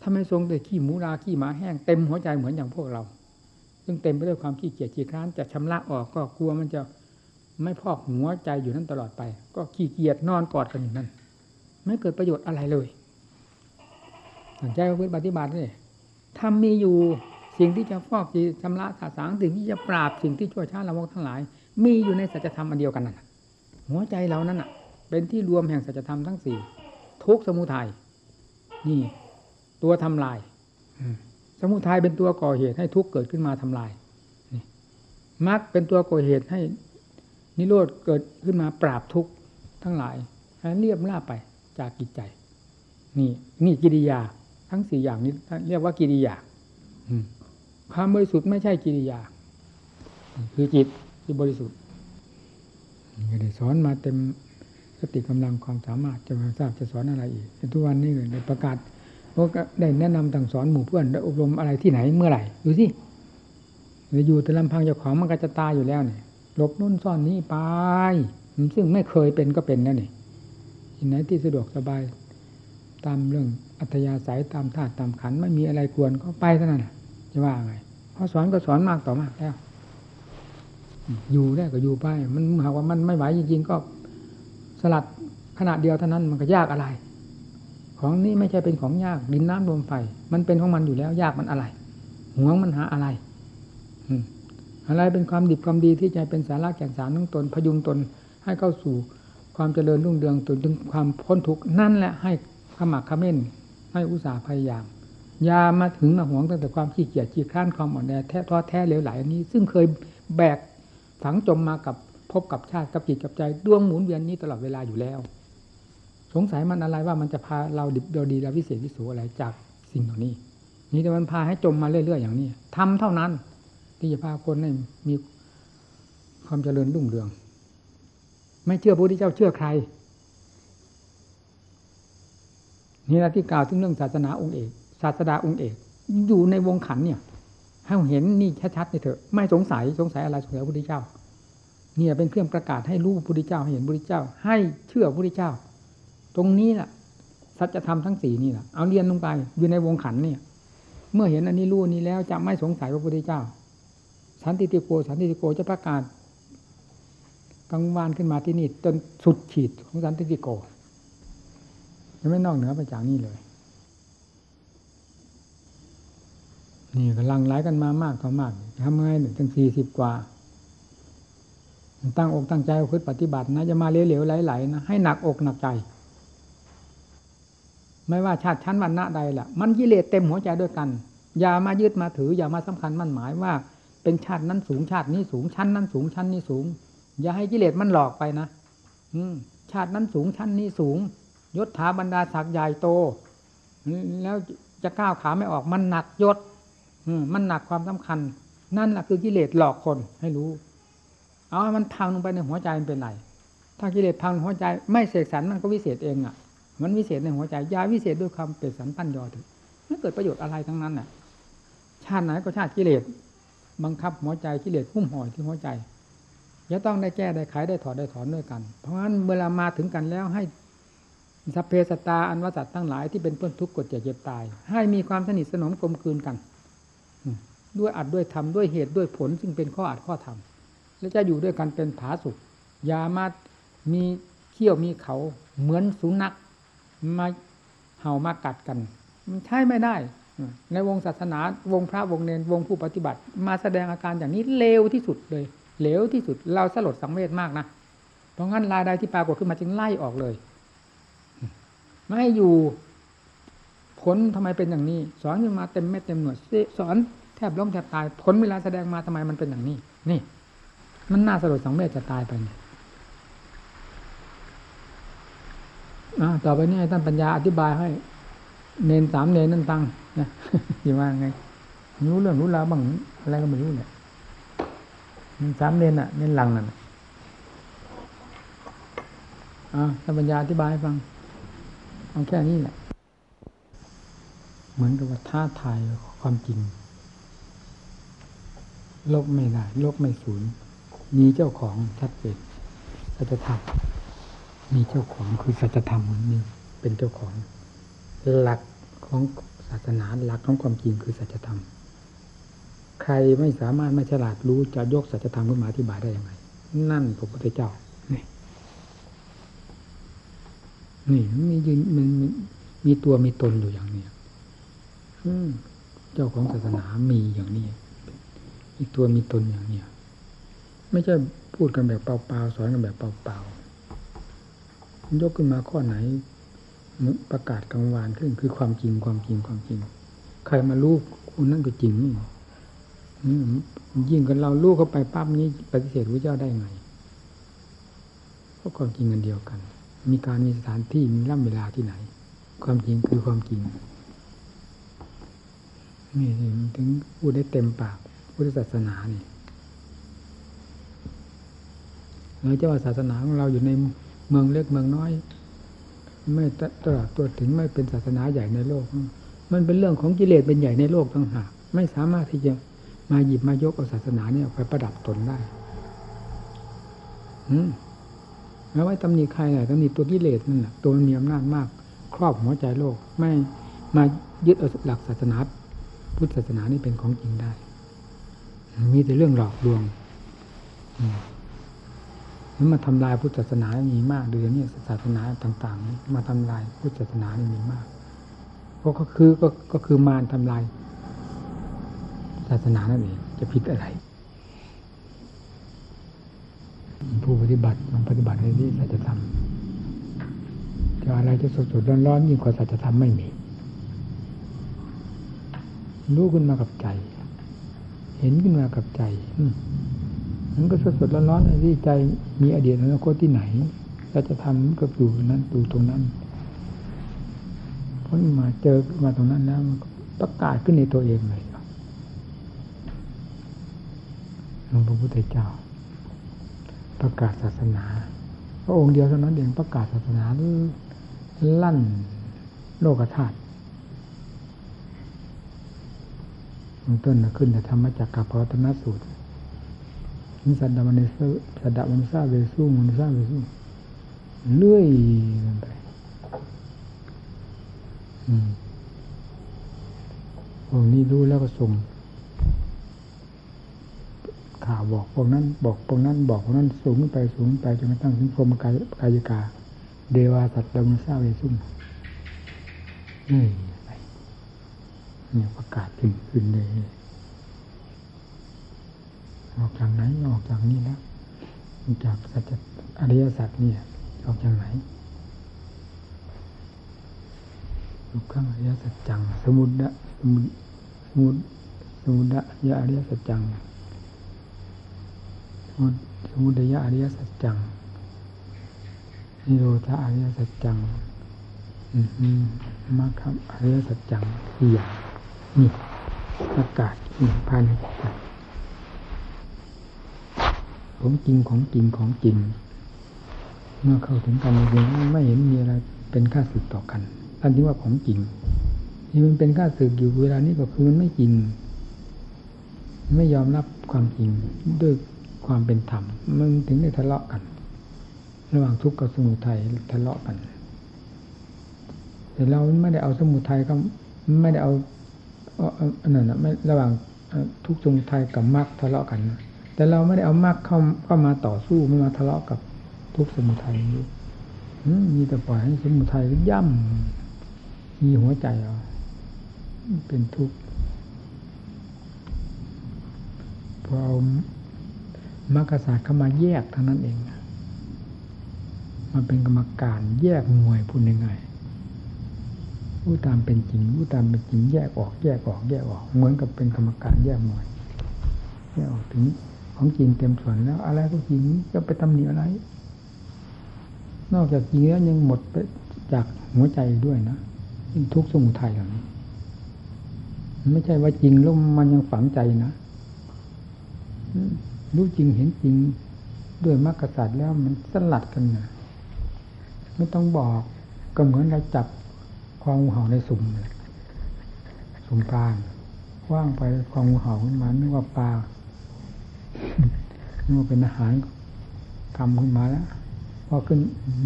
Speaker 1: ถ้าไม่ทรงแต่ขี้หมูราขี้หมาแห้งเต็มหัวใจเหมือนอย่างพวกเรา ซึ่งเต็มไปด้วยความขี้เกียจขี้คร้านจะชำระออกก็กลัวมันจะไม่พอกหัวใจอยู่นั่นตลอดไป ก็ขี้เกียจนอนกอดกันอยู่นั่นไม่เกิดประโยชน์อะไรเลยสนใจพระพุทธปฏิบัตินี่ทำมีอยู่สิ่งที่จะฟอกจีชำระสาสางสิ่งที่จะปราบสิ่งที่ชั่วช้าละมกทั้งหลาย มีอยู่ในสัจธรรมอันเดียวกันนั่น หัวใจเรานั้นอะ เป็นที่รวมแห่งสัจธรรมทั้งสี่ทุกสมุทัยนี่ ตัวทำลายสมุทัยเป็นตัวก่อเหตุให้ทุกเกิดขึ้นมาทำลายมรรคเป็นตัวก่อเหตุให้นิโรธเกิดขึ้นมาปราบทุกทั้งหลายให้เรียบล่าไปจากกิจใจ นี่ นี่กิริยา ทั้งสี่อย่างนี้ เรียกว่ากิริยาความบริสุทธิ์ไม่ใช่กิริยา คือจิตที่บริสุทธิ์ ก็ได้สอนมาเต็มสติกำลังความสามารถจะมาทราบจะสอนอะไรอีกทุกวันนี้เลยประกาศเพราได้แนะนำต่างสอนหมู่เพื่อนได้อบรมอะไรที่ไหนเมื่อไหร่ดูสิอยู่แต่ลำพังเจ้าของมันก็จะตายอยู่แล้วเนี่ยหลบนุ่นซ่อนนี้ไปซึ่งไม่เคยเป็นก็เป็นนั่นนี่ที่ไหนที่สะดวกสบาย ตามเรื่องอัธยาศัยตามธาตุตามขันไม่มีอะไรควรก็ไปเท่านั้นจะว่าไงพอสอนก็สอนมากต่อมากแล้ว อยู่ได้ก็อยู่ไป มันหากว่ามันไม่ไหวจริงๆ ก็สลัดขนาดเดียวเท่านั้นมันก็ยากอะไร ของนี้ไม่ใช่เป็นของยากดินน้ำลมไฟ มันเป็นของมันอยู่แล้ว ยากมันอะไรหวงมันหาอะไรอะไรเป็นความดีความดีที่จะเป็นสาระแก่นสารของตนพยุงตนให้เข้าสู่ความเจริญรุ่งเรืองจนถึงความพ้นทุกข์นั่นแหละให้ขมักเขม้น ให้อุตสาห์พยายามยามาถึงมาหวงตั้งแต่ความขี้เกียจขี้ข้านความอ่อนแอแท้ท้อแท้เหลวไหลอันนี้ ซึ่งเคยแบก ฝังจมมากับพบกับชาติกับจิตกับใจดวงหมุนเวียนนี้ตลอดเวลาอยู่แล้ว สงสัยมันอะไรว่ามันจะพาเราดิบเราดีเราวิเศษวิสูอะไรจากสิ่งเหล่านี้ นี่แต่มันพาให้จมมาเรื่อยๆอย่างนี้ทำเท่านั้น ที่จะพาคนให้มีความเจริญรุ่งเรือง ไม่เชื่อพระพุทธเจ้าเชื่อใครนี่แหละที่กล่าวถึงเรื่องศาสนาองค์เอกศาสดาองค์เอก อยู่ในวงขันเนี่ย ให้เห็นนี่ชัดๆเลยเถอะ ไม่สงสัยสงสัยอะไรสงสัยพระพุทธเจ้า เนี่ยเป็นเครื่องประกาศให้รู้พระพุทธเจ้าให้เห็นพระพุทธเจ้า ให้เชื่อพระพุทธเจ้า ตรงนี้แหละสัจธรรมทั้งสี่นี่แหละเอาเรียนลงไปอยู่ในวงขันเนี่ย เมื่อเห็นอันนี้รู้นนี้แล้วจะไม่สงสัยพระพุทธเจ้า สันติติโกสันติติโกจะประกาศกังวานขึ้นมาที่นี่จนสุดขีดของสันติติโกจะไม่นอกเหนือไปจากนี้เลย นี่กำลังไล่กันมามากต่อมากทำไงหนึ่งถึงสี่สิบกว่า ตั้งอกตั้งใจพึ่ปฏิบัตินะจะมาเหลวๆไหลๆนะให้หนักอกหนักใจ ไม่ว่าชาติชั้นวรรณะใดล่ะ มันกิเลสเต็มหัวใจด้วยกัน อย่ามายึดมาถือ อย่ามาสำคัญมั่นหมายว่า เป็นชาตินั้นสูงชาตินี้สูงชั้นนั้นสูงชั้นนี้สูง อย่าให้กิเลสมันหลอกไปนะอืชาตินั้นสูงชั้นนี้สูงยศถาบรรดาศักดิ์ใหญ่โต แล้วจะก้าวขาไม่ออกมันหนักยศ มันหนักความสำคัญ นั่นแหละคือกิเลสหลอกคนให้รู้ เอามันพังลงไปในหัวใจมันเป็นไร ถ้ากิเลสพังหัวใจ ไม่เสกสรรมันก็วิเศษเองอะ มันวิเศษในหัวใจยาวิเศษด้วยความเปรตสันปั้นยอถึงไม่เกิดประโยชน์อะไรทั้งนั้นน่ะ ชาติไหนก็ชาติกิเลสบังคับหัวใจกิเลสหุ้มห่อที่หัวใจจะต้องได้แก้ได้ไขได้ถอดได้ถอนด้วยกัน เพราะฉะนั้นเวลามาถึงกันแล้วให้สัพเพสตาอันวสัตทั้งหลายที่เป็นเพื่อนทุกข์กดเจ็บเจ็บตาย ให้มีความสนิทสนมกลมกลืนกัน ด้วยอัดด้วยทำด้วยเหตุด้วยผล ซึ่งเป็นข้ออัดข้อทำและจะอยู่ด้วยกันเป็นผาสุขอย่ามามีเขี้ยวมีเขาเหมือนสุนัขมาเห่ามากัดกัน มันใช่ไม่ได้ ในวงศาสนาวงพระวงเนรวงผู้ปฏิบัติ มาแสดงอาการอย่างนี้เลวที่สุดเลยเลวที่สุดเราสลดสังเวชมากนะเพราะงั้นรายใดที่ปรากฏขึ้นมาจึงไล่ออกเลย ไม่อยู่ผลทำไมเป็นอย่างนี้ สอนขึ้นมาเต็มเม็ดเต็มหน่วยสอน บล้มแทบตายผลเวลาแสดงมาทำไมมันเป็นอย่างนี้ นี่ มันน่าสลดสังเวชจะตายไปเนี่ยต่อไปนี้ท่านปัญญาอธิบายให้ เนนสามเนนนั่นตังนะอยู่ว่าไงรู้เรื่องรู้ราวบ้างอะไรก็ไม่รู้เนี่ยสามเนนอะเนนหลังนั่นอ่าท่านปัญญาอธิบายให้ฟังเอาแค่นี้แหละ เหมือนกับว่าท้าทายความจริง ลบไม่ได้ลบไม่สูญมีเจ้าของชัดเจนสัจธรรมมีเจ้าของคือสัจธรรมมีเป็นเจ้าของ หลักของศาสนาหลักของความจริงคือสัจธรรม ใครไม่สามารถไม่ฉลาดรู้จะยกสัจธรรมขึ้นมาอธิบายได้ยังไงนั่นพระพุทธเจ้านี่นี่มียืนมันมีตัวมีตนอยู่อย่างนี้เจ้าของศาสนามีอย่างนี้ ตัวมีตนอย่างเนี้ยไม่ใช่พูดกันแบบเปล่าๆสอนกันแบบเปล่าๆยกขึ้นมาข้อไหนประกาศกลางวานขึ้นคือความจริงความจริงความจริง ใครมาลูกคุณนั่นก็จริงนี่ยิ่งกันเราลูกเข้าไปปั๊บนี้ปฏิเสธพระเจ้าได้ไงเพราะความจริงกันเดียวกัน มีการมีสถานที่มีร่ำเวลาที่ไหน ความจริงคือความจริงนี่ถึงพูดได้เต็มปาก พุทธศาสนานี่เราจะว่าศาสนาของเราอยู่ในเมืองเล็กเมืองน้อย ไม่ตลอดตัวถึงไม่เป็นศาสนาใหญ่ในโลก มันเป็นเรื่องของกิเลสเป็นใหญ่ในโลกต่างหากไม่สามารถที่จะมาหยิบมายกเอาศาสนาเนี่ยไปประดับตนได้อแล้วไว้ตำหนิใครไหนตำหนิตัวกิเลสนั่นแหละตัวมันมีอำนาจมาก ครอบหัวใจโลก ไม่มายึดเอาหลักศาสนา พุทธศาสนานี่เป็นของจริงได้ มีแต่เรื่องหลอกลวงมันมาทำลายพุทธศาสนามีมากเดือนนี้ศาสนาต่าง ๆ มาทำลายพุทธศาสนานี่มีมากเพราะก็คือก็ก็คือมารทำลายศาสนานั่นเองจะผิดอะไร ผู้ปฏิบัติมันปฏิบัติในที่สัจธรรมจะอะไรจะสดๆร้อนๆยิ่งกว่าสัจธรรมไม่มีรู้ขึ้นมากับใจ เห็นขึ้นมากับใจมันก็สดๆร้อนๆในที่ใจมีอดีตอนาคตที่ไหนสัจธรรมก็อยู่นั้นอยู่ตรงนั้นเพราะมาเจอมาตรงนั้นแล้วมันประกาศขึ้นในตัวเองเลยหลวงพระพุทธเจ้า ประกาศศาสนาพระองค์เดียวเท่านั้นเองประกาศศาสนาลั่นโลกธาตุ ต้นขึ้นแต่ธรรมจักกับพระธนสูตรนิสันดามันเซสัดดามันซาเวสุมันซาเวสุเลื่อยไปพวกนี้รู้แล้วก็ส่งข่าวบอกพวกนั้นบอกพวกนั้นบอกพวกนั้นสูงไปสูงไปจนกระทั่งถึงพรมกายกายกา เดวาสัตว์ดามันซาเวสุนี่ เนี่ยประกาศขึ้นขึ้นเลยออกจากไหนออกจากนี้แล้วจากสัจอริยสัจเนี่ย ออกจากไหนทุกขังอริยสัจจัง สมุดะสมุดสมุดสมุดะยะอริยสัจจังสมุดสมุดยะอริยสัจจังนิโรธาอริยสัจจังมรรคอริยสัจจังสี่อย่าง นี่ประกาศภายในใจของจริงของจริงของจริง เมื่อเข้าถึงกันจริงไม่เห็นมีอะไรเป็นค่าสึกต่อกันอันที่ว่าของจริงที่มันเป็นค่าสึกอยู่เวลานี้ก็คือมันไม่จริง ไม่ยอมรับความจริงด้วยความเป็นธรรมมันถึงได้ทะเลาะกัน ระหว่างทุกข์กับสมุทัยทะเลาะกัน แต่เราไม่ได้เอาสมุทัยก็ไม่ได้เอา อันนั้นะไม่ระหว่างทุกสมุทัยกับมรรคทะเลาะกัน แต่เราไม่ได้เอามรรคเข้าเข้ามาต่อสู้ไม่มาทะเลาะกับทุกสมุทัยนี้มีแต่ปล่อยให้สมุทัยย่ำมีหัวใจเอาเป็นทุกข์พอเอามรรคศาสตร์เข้ามาแยกเท่านั้นเองมาเป็นกรรมการแยกมวยพูดง่ายๆ รู้ตามเป็นจริงรู้ตามเป็นจริงแยกออกแยกออกแยกออกเหมือนกับเป็นกรรมการแยกมวยแยกออกถึงของจริงเต็มส่วนแล้ว อะไรก็จริงจะไปตำหนิอะไร นอกจากจริงแล้วยังหมดไปจากหัวใจด้วยนะทุกสมุทัยเหล่านี้ไม่ใช่ว่าจริงแล้วมันยังฝังใจนะรู้จริงเห็นจริงด้วยมรรคศาสตร์แล้วมันสลัดกันนะไม่ต้องบอกก็เหมือนเราจับ ควางงูเห่าในสุ่มสุ่มปลาว่างไปควางงูเห่าขึ้นมานึกว่าปลานึกว่าเป็นอาหารทำขึ้นมาแล้วพอขึ้น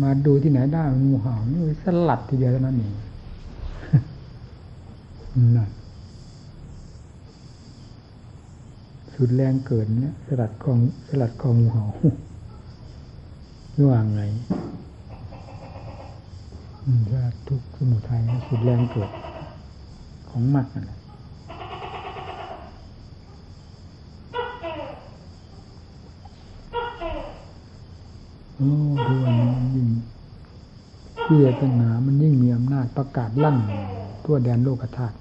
Speaker 1: มาดูที่ไหนได้งูเห่านี่สลัดทีเดียวเท่านั้นเองนั่นสุดแรงเกิดเนี่ยสลัดของสลัดของงูเห่าว่าไง สลัดทุกสมุทัยสุดแรงเกิดของมัดนั่นแหละโอ้ดูอันนี้ยิ่งเพื่อตัณหามันยิ่งมีอำนาจประกาศลั่นทั่วแดนโลกธาตุ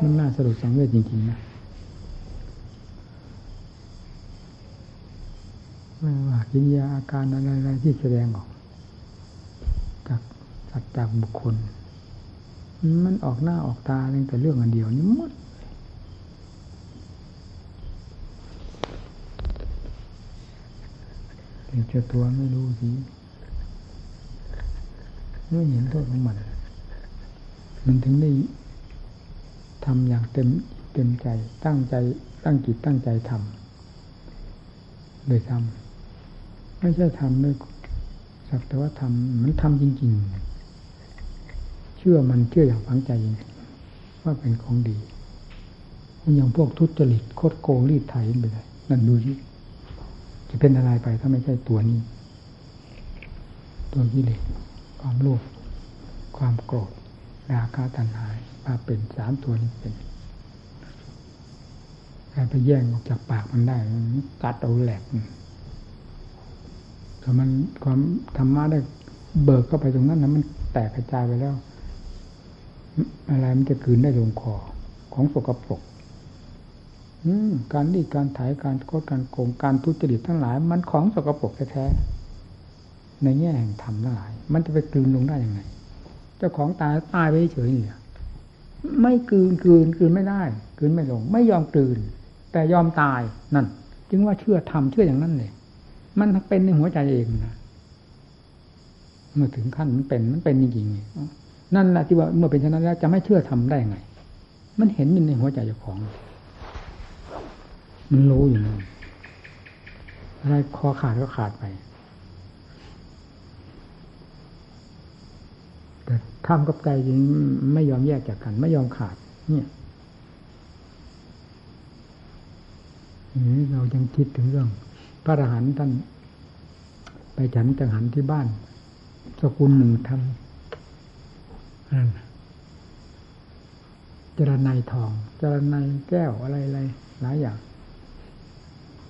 Speaker 1: มันน่าสะดุดสังเวชจริงๆนะไม่ว่ากิริยาอาการอะไรๆที่แสดงออก สัตว์จากบุคคล มันออกหน้าออกตาแต่เรื่องอันเดียวนี่มดเห็นเจ้าตัวไม่รู้สิไม่เห็นโทษของมัน มันถึงได้ทำอย่างเต็มเต็มใจ ตั้งใจ ตั้งจิตตั้งใจทำโดยทำไม่ใช่ทำด้วยสักแต่ว่าทำมันทำจริง ๆ ชื่อมันเชื่ออย่างฝังใจจริงว่าเป็นของดีอย่างพวกทุจริตโคดโกงรีดไถไปเลยนั่นดูสิจะเป็นอะไรไปถ้าไม่ใช่ตัวนี้ ตัวกิเลสความโลภความโกรธราคะตัณหามาเป็นสามตัวนี้เป็นใครไปแย่งออกจากปากมันได้กัดเอาแหลกถ้ามันความธรรมะได้เบิกเข้าไปตรงนั้นนะมันแตกกระจายไปแล้ว อะไรมันจะคืนได้ลงคอของสกปรกการดีการถ่ายการโคดการโกงการทุจริตทั้งหลาย มันของสกปรกแท้ๆในแง่แห่งธรรมทั้งหลาย มันจะไปกลืนลงได้ยังไง เจ้าของตายตายไปเฉยเนี่ยไม่กลืนกลืนกลืนไม่ได้กลืนไม่ลง ไม่ยอมกลืน แต่ยอมตายนั่น จึงว่าเชื่อทำเชื่ออย่างนั้นเลยมันเป็นในหัวใจเองนะเมื่อถึงขั้นมันเป็นมันเป็นจริงๆ นั่นแหละที่ว่าเมื่อเป็นเช่นนั้นแล้ว จะไม่เชื่อทำได้ไง มันเห็นอยู่ในหัวใจเจ้าของ มันรู้อยู่นะอะไรคอขาดก็ขาดไปแต่ทำกับใจจริงไม่ยอมแยกจากกัน ไม่ยอมขาด เนี่ยเรายังคิดถึงเรื่อง พระอรหันต์ท่านไปฉันจังหันที่บ้าน สกุลหนึ่งทำ จรนายทองจรนายแก้วอะไรอะไรหลายอย่าง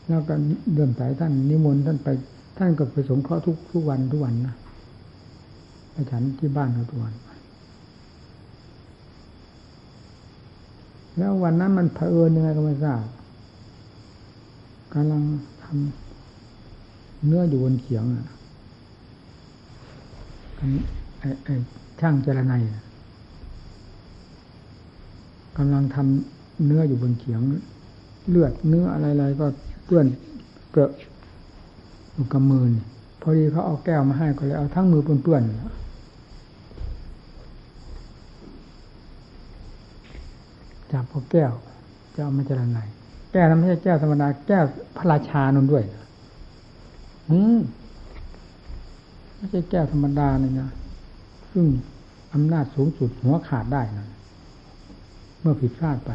Speaker 1: แล้วก็เดิมสายท่านนิมนต์ท่านไป ท่านก็ไปสงเคราะห์ทุกทุกวันทุกวันนะไปฉันที่บ้านเขาทุกวัน แล้ววันนั้นมันเผอิญยังไงก็ไม่ทราบกำลังทำเนื้ออยู่บนเขียงอะไอ้ไอ้ ช่างเจรไนกำลังทำเนื้ออยู่บนเขียง เลือดเนื้ออะไรๆก็เปื้อนเกลอะอยู่กับมือพอดีเขาเอาแก้วมาให้ก็เลยเอาทั้งมือเปื้อนๆจับพอแก้วจะเอามาเจรไนแก้วนั้นไม่ใช่แก้วธรรมดาแก้วพระราชานนด้วยอืมไม่ใช่แก้วธรรมดาเลยนะ ซึ่งอำนาจสูงสุดหัวขาดได้นะเมื่อผิดพลาดไป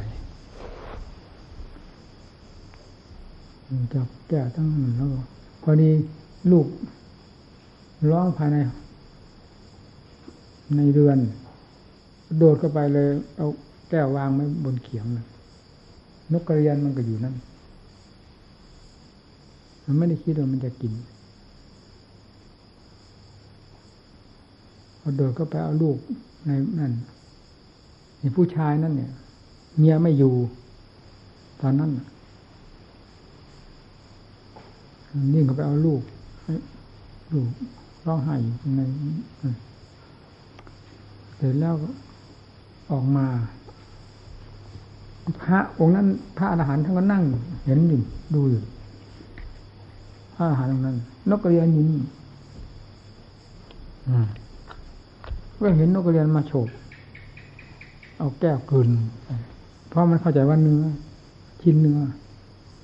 Speaker 1: จะแก้ทั้งนั้นแล้วพอดีลูกร้องภายใน ในเรือน โดดเข้าไปเลย เอาแก้ววางไว้บนเขียงนะนกกระเรียนมันก็อยู่นั่น มันไม่ได้คิดว่ามันจะกิน พอเดินก็ไปเอาลูกในนั่นนี่ผู้ชายนั่นเนี่ยเมียไม่อยู่ ตอนนั้นนี่เขาไปเอาลูกลูกร้องไห้อยู่ในเสร็จแล้วออกมาพระองค์นั้น พระอรหันต์ท่านก็นั่ง เห็นอยู่ดูอยู่พระอรหันต์ตรงนั้น นกกระเรียนอยู่นี่ ก็เห็นนกกระเรียนมาโฉบเอาแก้วกลืนเพราะมันเข้าใจว่าเนื้อชิ้นเนื้อ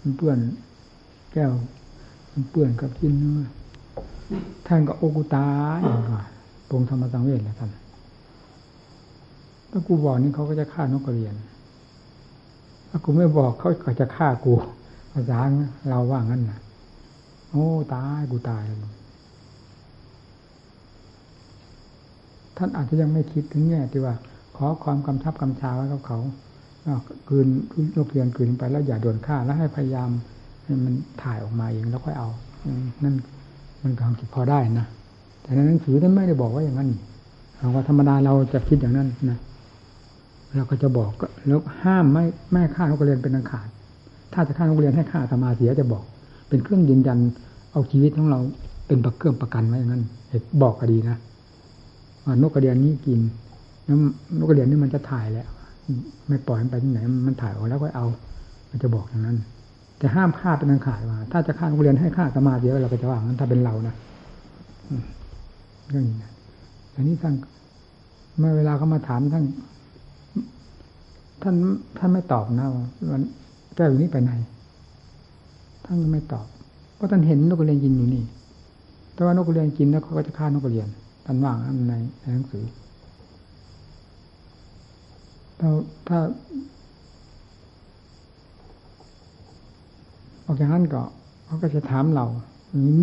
Speaker 1: มันเปื้อนแก้วมันเปื้อนกับชิ้นเนื้อท่านก็โอกุตาอย่างว่าปรงธรรมสังเวชแหละท่านถ้ากูบอกนี่เขาก็จะฆ่านกกระเรียน ถ้ากูไม่บอกเขาก็จะฆ่ากูภาษาเราว่างั้นนะโอ้ตายกูตาย ท่านอาจจะยังไม่คิดถึงแง่ที่ว่า ขอความกำชับกำชาไว้กับเขาคืนลูกเรียนคืนไปแล้วอย่าโดนฆ่าแล้วให้พยายามให้มันถ่ายออกมาเองแล้วค่อยเอานั่นมันความคิดพอได้นะแต่ในหนังสือท่านไม่ได้บอกว่าอย่างนั้นเราว่าธรรมดาเราจะคิดอย่างนั้นนะเราก็จะบอกแล้วห้ามไม่ไม่ฆ่านักเรียนเป็นอันขาด ถ้าจะฆ่านักเรียนให้ฆ่าธรรมาเสียจะบอก เป็นเครื่องยืนยันเอาชีวิตของเราเป็นประเครื่องประกันไว้อย่างนั้นบอกก็ดีนะ นกกระเดียนนี้กินแล้วนกกระเดียนนี่มันจะถ่ายแล้วไม่ปล่อยมันไปที่ไหน มันถ่ายออกแล้วก็เอา มันจะบอกอย่างนั้นแต่ห้ามฆ่าเป็นอันขาดว่า ถ้าจะฆ่านกกระเรียนให้ฆ่าธรรมาเสียเราก็จะว่างั้นถ้าเป็นเรานะเรื่องนี้นะอันนี้ท่านเมื่อเวลาเขามาถามท่านท่านท่านไม่ตอบนะว่ามันแก้วอยู่นี้ไปไหน ท่านไม่ตอบเพราะท่านเห็นนกกระเรียนกินอยู่นี่ แต่ว่านกกระเรียนกินแล้วเขาก็จะฆ่านกกระเรียน ท่านว่างในในหนังสือถ้าถ้าออกจากนั้นก็เขาก็จะถามเรา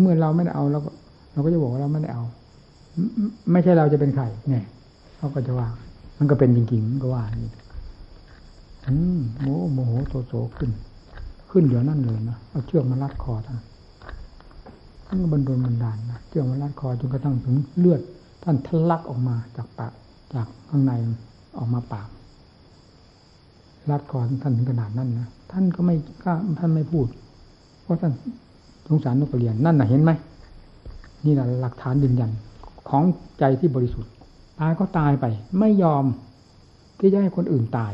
Speaker 1: เมื่อเราไม่ได้เอาเราก็ เราก็จะบอกว่าเราไม่ได้เอา ไม่ใช่เราจะเป็นใครเนี่ยเขาก็จะว่า มันก็เป็นจริงๆก็ว่าอย่างนี้อืมโมโมโหโตโตขึ้น ขึ้นเดี๋ยวนั่นเลยนะเอาเชือกมารัดคอท่านท่านก็บันดลบันดาลนะเชือกมารัดคอจนกระทั่งถึงเลือด ท่านทะลักออกมาจากปากจากข้างในออกมาปากรัดคอท่านถึงขนาดนั้นนะท่านก็ไม่กล้าท่านไม่พูด เพราะท่านสงสารนกกระเรียนนั่นน่ะเห็นไหมนี่แหละหลักฐานยืนยันของใจที่บริสุทธิ์ตายก็ตายไป ไม่ยอมที่จะให้คนอื่นตาย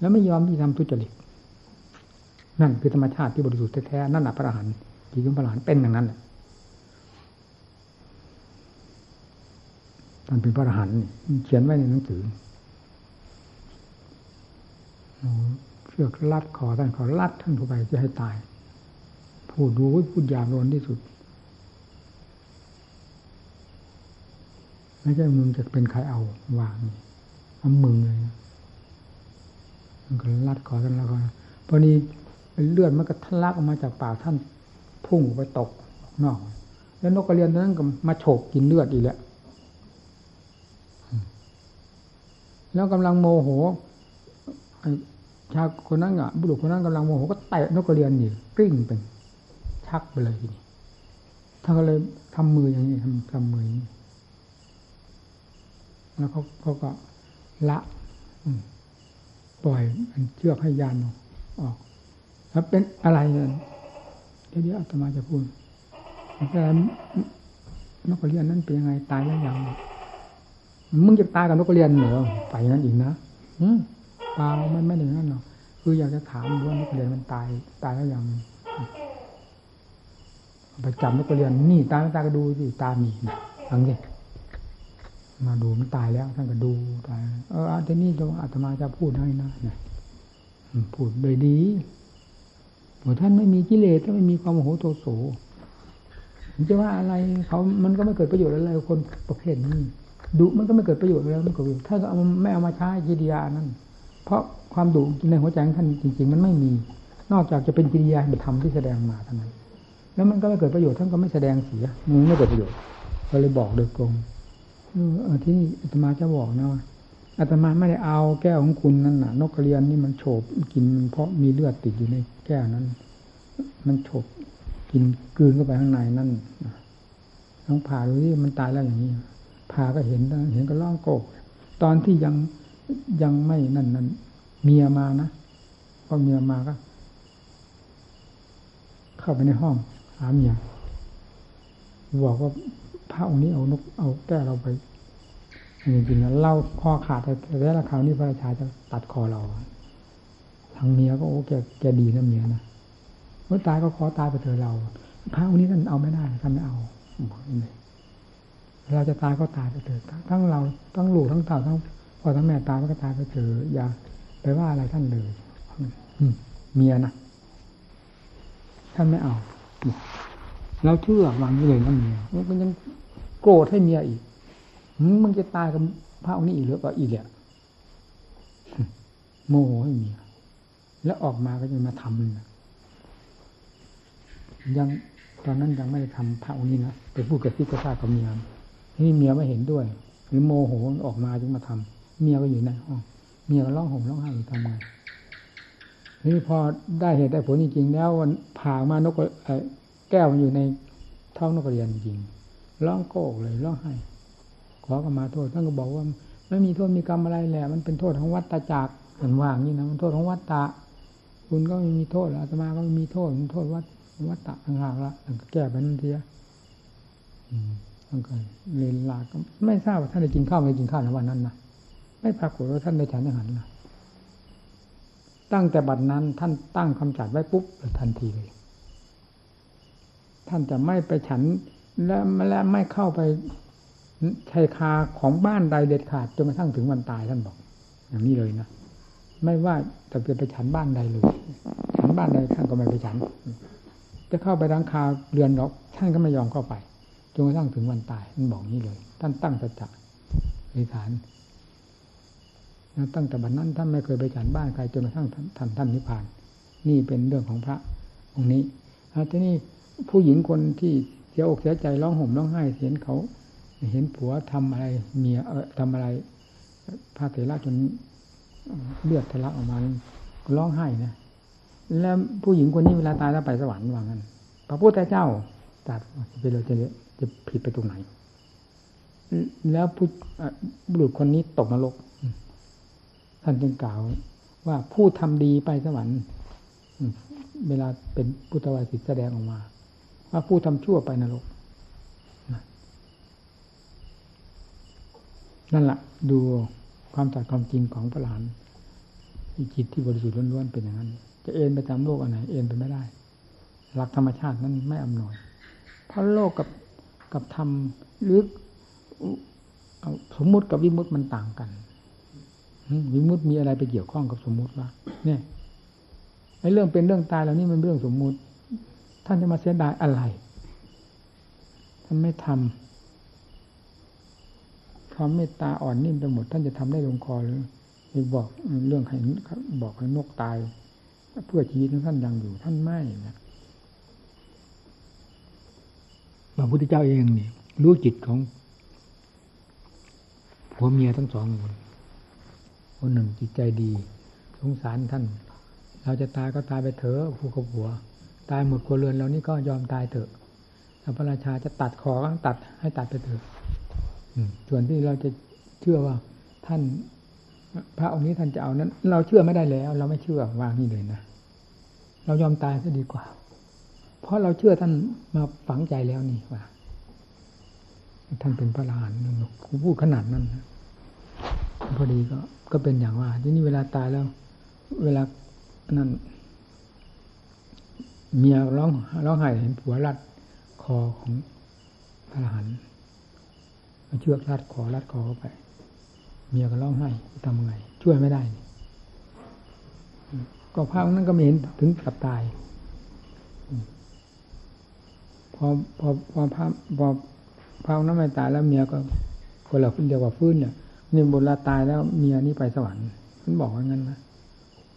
Speaker 1: แล้วไม่ยอมที่ทำทุจริตนั่นคือธรรมชาติที่บริสุทธิ์แท้ๆนั่นแหละพระอรหันต์ที่ยุพระอรหันต์เป็นอย่างนั้นแหละ มันเป็นพระอรหันต์เขียนไว้ในหนังสือเชือกลัดคอท่านขอลัดท่านเข้าไปจะให้ตาย พูดดูพูดยามรนที่สุดไม่ใช่มึงจะเป็นใครเอาวางเอามึงเลยมันก็ลัดคอท่านแล้วก็พอนี้เลือดมันก็ทะลักออกมาจากปากท่านพุ่งไปตกนอก แล้วนกกระเรียนนั้นก็มาโฉกกินเลือดอีกแล้ว แล้วกำลังโมโหชาคนนั้นอะบุรุษคนนั้นกำลังโมโหก็เตะนกกระเรียนนี่กลิ้งเป็นชักไปเลยทีนี้ท่านก็เลยทำมืออย่างนี้ทำทำมืออย่างนี้แล้วเขาเขาก็ละปล่อยมันเชือกให้ยานออกแล้วเป็นอะไรเนี่ยเดี๋ยวอาตมาจะพูดแต่นกกระเรียนนั้นเป็นยังไงตายแล้วยัง มึงจะตายกับนกกเรียนเหรอไปงั้นอีกนะอืมเปล่ามันไม่ถึงนั้นหรอกคืออยากจะถามว่านกกเรียนมันตาย ตายแล้วยังไปจับนกกเรียนนี่ตาตาก็ดูสิตามีนะฟังสิมาดูมันตายแล้วท่านก็ดูตายเอออาทีนี้จะอาตมาจะพูดให้นะนะพูดโดยดีท่านไม่มีกิเลสถ้าไม่มีความโมโหโทโสจะว่าอะไรเขามันก็ไม่เกิดประโยชน์อะไรคนประเภทนี้ ดุมันก็ไม่เกิดประโยชน์แล้วมันก็ถ้าเอาไม่เอามาใช้กิริยานั้น เพราะความดุในหัวใจของท่านจริง ๆ มันไม่มี นอกจากจะเป็นกิริยาเป็นธรรมที่แสดงมาเท่านั้นแล้วมันก็ไม่เกิดประโยชน์ท่านก็ไม่แสดงเสียมันไม่เกิดประโยชน์ก็เลยบอกโดยตรงเออที่นี่อาตมาจะบอกนะว่าอาตมาไม่ได้เอาแก้วของคุณนั่นน่ะ นกกระเรียนนี่มันโฉบกินเพราะมีเลือดติดอยู่ในแก้วนั้น มันโฉบกินกืนเข้าไปข้างในนั่นลองผ่าดูที่มันตายแล้วอย่างนี้ ผ่าก็เห็นเห็นก็ร้องโกกตอนที่ยังยังไม่นั่นนั่นเมียมานะพอเมียมาก็ เข้าไปในห้องหาเมียบอกว่าพระองค์นี้เอานกเอาแก้เราไปจริงๆนะเล่าคอขาดแต่แล้วคราวนี้พระราชาจะตัดคอเราทางเมียก็โอ้แกแกดีนะเมียนะเมื่อตายก็ขอตายไปเถอะเราพระองค์นี้ท่านเอาไม่ได้ท่านไม่เอาอ เราจะตายก็ตายไปเถิดทั้งเราทั้งลูกทั้งเต่าทั้งพ่อทั้งแม่ตายก็ตายไปเถอะอย่าไปว่าอะไรท่านเลยเมียนะท่านไม่เอาเราเชื่อวางนี้เลยนั่นเมียมันยังโกรธให้เมียอีกมึงจะตายกับพระองค์นี้อีกหรือเปล่าอีกเนี่ยโมโหให้เมียแล้วออกมาก็จะมาทำเลยนะยังตอนนั้นยังไม่ได้ทำพระองค์นี้นะไปพูดกับพี่กระซ่ากับเมีย นี่เมียไม่เห็นด้วย หรือโมโหออกมาจึงมาทำเมียก็อยู่ในห้องเมียก็ร้องห่มร้องไห้ทำไงนี่พอได้เหตุได้ผลจริงๆแล้ววันผ่ามานกแก้วมันอยู่ในท้องนกกระเรียนจริงร้องโกกเลยร้องไห้ขอก็มาโทษท่านก็บอกว่า ไม่มีโทษมีกรรมอะไรแหละ มันเป็นโทษของวัฏตาจักมันว่าอย่างนี้นะมันโทษของวัฏตะคุณก็ไม่มีโทษอาตมาก็ไม่มีโทษมันโทษวัฏวัฏตะต่างหากละแก้ไปนั่นเทียมั นก็เรียลาก็ไม่ทราบว่าท่านได้กินข้าวไม่กินข้าวในวันนั้นนะไม่ปรากฏว่าท่านได้ฉันอาหารนะตั้งแต่บัดนั้น ท่านตั้งคำจัดไว้ปุ๊บทันทีเลย ท่านจะไม่ไปฉันและและไม่เข้าไปชายคาของบ้านใดเด็ดขาดจนกระทั่งถึงวันตายท่านบอก อย่างนี้เลยนะไม่ว่าจะไปฉันบ้านใดเลยฉันบ้านใดท่านก็ไม่ไปฉัน จะเข้าไปรังคาเรือนหรอกท่านก็ไม่ยอมเข้าไป จนกระทั่งถึงวันตายท่านบอกนี้เลย ท่านตั้งสัจจะในฐานตั้งแต่บัดนั้นท่านไม่เคยไปฉันบ้านใครจนกระทั่งท่านท่านนิพพาน นี่เป็นเรื่องของพระองค์นี้ทีนี้ผู้หญิงคนที่เสียอกเสียใจร้องห่มร้องไห้เห็นเขา เห็นผัวทำอะไรเมียเออทำอะไรพระเถระจนเลือดทะลักออกมาร้องไห้นะแล้วผู้หญิงคนนี้เวลาตายแล้วไปสวรรค์ว่างั้นพระพุทธเจ้า ตัดจะไปเราจะจะผิดไปตรงไหน แล้วผู้บุรุษคนนี้ตกนรกท่านจึงกล่าวว่าผู้ทำดีไปสวรรค์เวลาเป็นพุทธวาสิแสดงออกมา ว่าผู้ทำชั่วไปนรกนั่นแหละดูความตัดความจริงของพระหลานจิตที่บริสุทธิ์ล้วนๆเป็นอย่างนั้น จะเอ็นไปตามโลกอันไหนเอ็นไปไม่ได้ หลักธรรมชาตินั้นไม่อำนวย ราะโลกกับกับธรรมหรือสมมุติกับวิมุติมันต่างกันวิมุติมีอะไรไปเกี่ยวข้องกับสมมุติว่าเนี่ยไอ้เรื่องเป็นเรื่องตายเหล่านี้มันเรื่องสมมุติ ท่านจะมาเสียดายอะไร ท่านไม่ทำความเมตตาอ่อนนิ่มไปหมด ท่านจะทำได้ลงคอหรือบอกเรื่องให้บอกให้นกตาย เพื่อชีวิตของท่านยังอยู่ท่านไม่นะ พระพุทธเจ้าเองนี่รู้จิตของผัวเมียทั้งสองคนคนหนึ่งจิตใจดี สงสารท่าน เราจะตายก็ตายไปเถอะผู้กับผัว ตายหมดครัวเรือนเรานี่ก็ยอมตายเถอะถ้าพระราชาจะตัดคอก็ตัดให้ตัดไปเถอะส่วนที่เราจะเชื่อว่าท่าน พระองค์นี้ท่านจะเอานั้น เราเชื่อไม่ได้แล้ว เราไม่เชื่อวางนี่เลยนะเรายอมตายซะดีกว่า เพราะเราเชื่อท่านมาฝังใจแล้วนี่ว่า ท่านเป็นพระอรหันต์พูดขนาดนั้นนะพอดีก็ ก็เป็นอย่างว่า ที่นี่เวลาตายแล้ว เวลานั้นเมียร้องร้องไห้เห็นผัวรัดคอของพระรหันต์เชือกรัดคอรัดคอเข้าไป เมียก็ร้องไห้ทำไง ช่วยไม่ได้ ก็ภาพนั้นก็ไม่เห็นถึงกับตาย พอพอพอภาพพอภาพนั้นไม่ตายแล้วเมียก็คนเราเดียวกับฟื้นเนี่ยนี่บุญตายแล้วเมียนี่ไปสวรรค์มันบอกว่างั้นนะ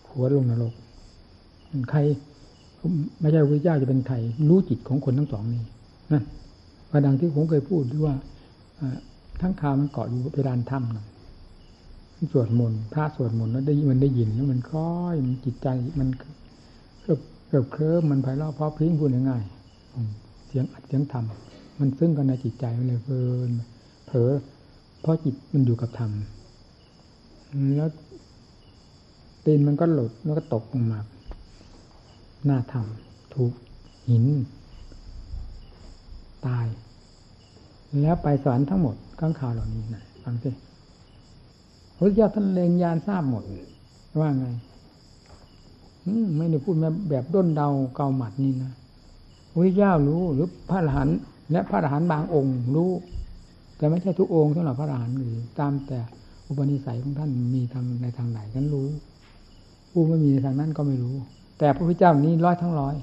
Speaker 1: หัวลงนรกใครไม่ใช่พระเจ้าจะเป็นใครรู้จิตของคนทั้งสองนี้นั่นประดังที่ผมเคยพูดด้วยว่าทั้งคามันเกาะอยู่เพดานถ้ำนะสวดมนต์พระสวดมนต์แล้วได้มันได้ยินแล้วมันคล้อยมันจิตใจมันเกิบเกิบเคลิ้มมันไพเราะเพราะพิ้งพูดง่ายๆ เสียงอัดเสียงทำมันซึ่งกันในจิตใจมันเลยเพลินเผลอเพราะจิตมันอยู่กับธรรมแล้วตีนมันก็หลุดแล้วก็ตกลงมาหน้าธรรมถูกหิน ตาย แล้วไปสวรรค์ทั้งหมดข้างข่าวเหล่านี้นะฟังสิพระเจ้าท่านเลงยานทราบหมด ว่าไงไม่ได้พูดแบบด้นเดาเกาหมัดนี่นะ พระเจ้ารู้หรือพระอรหันต์และพระอรหันต์บางองค์รู้ แต่ไม่ใช่ทุกองค์สำหรับพระอรหันต์หรือตามแต่อุปนิสัยของท่านมีทางในทางไหนกันรู้ผู้ไม่มีในทางนั้นก็ไม่รู้ แต่พระพุทธเจ้านี้ร้อยทั้งร้อย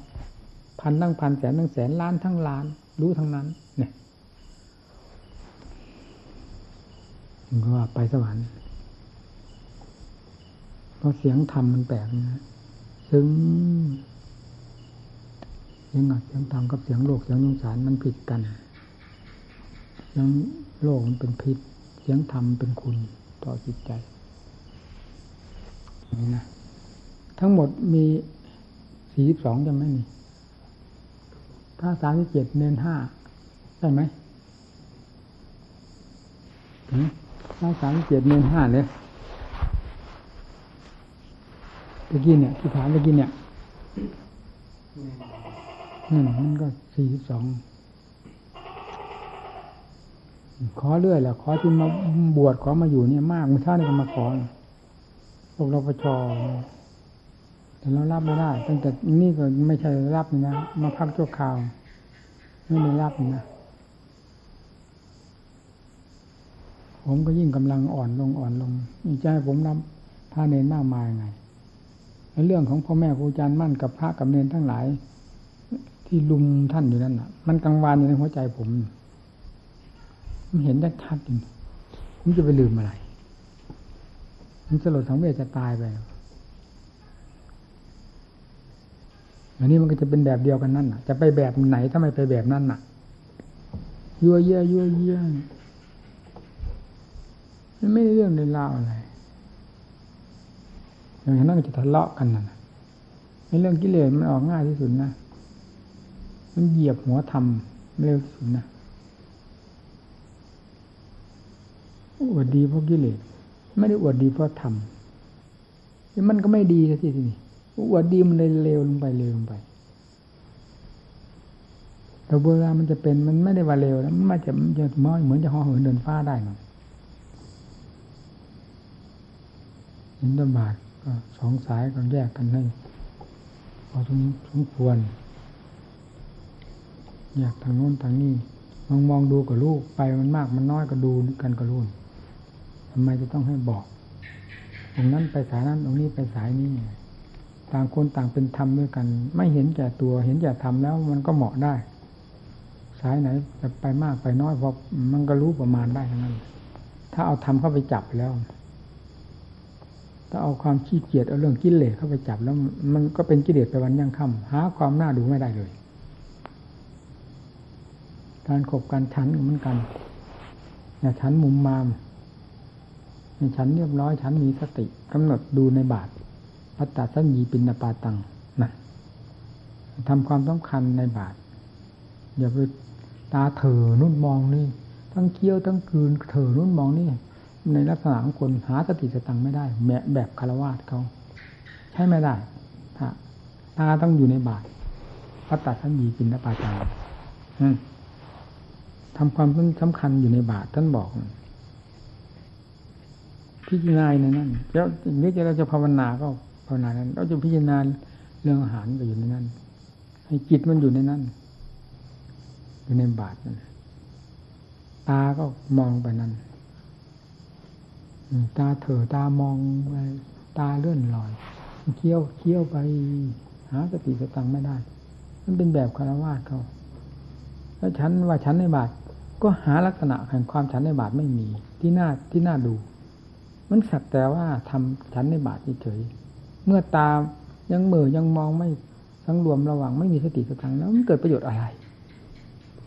Speaker 1: พันทั้งพันแสนทั้งแสนล้านทั้งล้าน รู้ทั้งนั้น เนี่ยมันก็ว่าไปสวรรค์เพราะเสียงธรรมมันแปลกนะซึ่ง สียงอัดเสียงธรรมกับเสียงโลกเสียงนุสารมันผิดกัน เสียงโลกมันเป็นพิษ เสียงธรรมเป็นคุณต่อจิตใจนี่นะทั้งหมดมีสี่สิบสองใช่ไหมนี่ถ้าสามสิบเจ็ดเนนห้าใช่ไหมถ้าสามสิบเจ็ดเนนห้าเลยตะกี้เนี่ยที่ถามตะกี้เนี่ย นั่นมันก็สี่สิบสองขอเรื่อยแหละขอที่มาบวชขอมาอยู่เนี่ยมากมือท่านี่ก็มาขอพวกเราประชอแต่เรารับไม่ได้ตั้งแต่นี่ก็ไม่ใช่รับนะมาพักชั่วคราว ไม่ได้รับนะผมก็ยิ่งกำลังอ่อนลงอ่อนลงมีใจผมรับพระเนรมากมายไงเรื่องของพ่อแม่ครูอาจารย์มั่นกับพระกับเนรทั้งหลาย ที่ลุมท่านอยู่นั่นน่ะ มันกังวานอยู่ในหัวใจผมมันเห็นได้ชัดจริงผมจะไปลืมอะไร มันสลดทั้งเวทจะตายไปอันนี้มันก็จะเป็นแบบเดียวกันนั่นน่ะ จะไปแบบไหนถ้าไม่ไปแบบนั้นน่ะยั่วเยี่ยยั่วเยี่ยมันไม่ได้เรื่องในราอะไรอย่างนั้นก็จะทะเลาะกันน่ะในเรื่องกิเลสมันออกง่ายที่สุดนะ มันเหยียบหัวทำเร็วสุดนะอวดดีเพราะกิเลสไม่ได้อวดดีเพราะทำมันก็ไม่ดีทีนี้อวดดีมันเลยเร็วลงไปเร็วลงไปแต่เวลามันจะเป็นมันไม่ได้ว่าเร็วแล้วมันจะมันจะมอยเหมือนจะห่อเหินเดินฟ้าได้หรอกอินทบาทก็สองสายก็แยกกันให้พอสมสมควร อยากทางโน้นทางนี้มองมองดูกับลูกไปมันมากมันน้อยก็ดูกันกับลูกทำไมจะต้องให้บอกตรงนั้นไปสายนั้นตรงนี้ไปสายนี้ต่างคนต่างเป็นธรรมด้วยกัน ไม่เห็นแก่ตัว เห็นแก่ธรรมแล้วมันก็เหมาะได้ สายไหนจะไปมากไปน้อยพอมันก็รู้ประมาณได้ทั้งนั้น ถ้าเอาธรรมเข้าไปจับแล้ว ถ้าเอาความขี้เกียจเอาเรื่องกิเลสเข้าไปจับแล้ว มันก็เป็นกิเลสไปวันยังค่ำหาความน่าดูไม่ได้เลย การขบการฉันเหมือนกันอย่าฉันมุมมามในฉันเรียบร้อยฉันมีสติกำหนดดูในบาทพัตตาสัญญีปินปาตังนะทำความสำคัญในบาทอย่าไปตาเถอนุ่นมองนี่ ทั้งเคี้ยวทั้งคืนเถอนุ่นมองนี่ ในลักษณะของคนหาสติสตังไม่ได้แมแบบคารวาสเขาใช่ไม่ได้ตาต้องอยู่ในบาทพัตตาสัญญีปินปาตังอืม ทำความสำคัญอยู่ในบาทท่านบอกพิจารณาในนั้นแล้วนี้จะเราจะภาวนาก็ภาวนานั้นเราจะพิจารณาเรื่องอาหารก็อยู่ในนั้น ให้จิตมันอยู่ในนั้น อยู่ในบาทนั้นตาก็มองไปนั้นตาเถอตามองไปตาเลื่อนลอยเคี้ยวเคี้ยวไป หาสติสตังไม่ได้ มันเป็นแบบคารวะเขาแล้วฉันว่าฉันในบาท ก็หาลักษณะแห่งความฉันในบาทไม่มี ที่น่าที่น่าดู มันสักแต่ว่าทำฉันในบาทเฉยเมื่อตายังเมื่อยังมองไม่ทั้งรวมระหว่างไม่มีสติสตังแล้วมันเกิดประโยชน์อะไร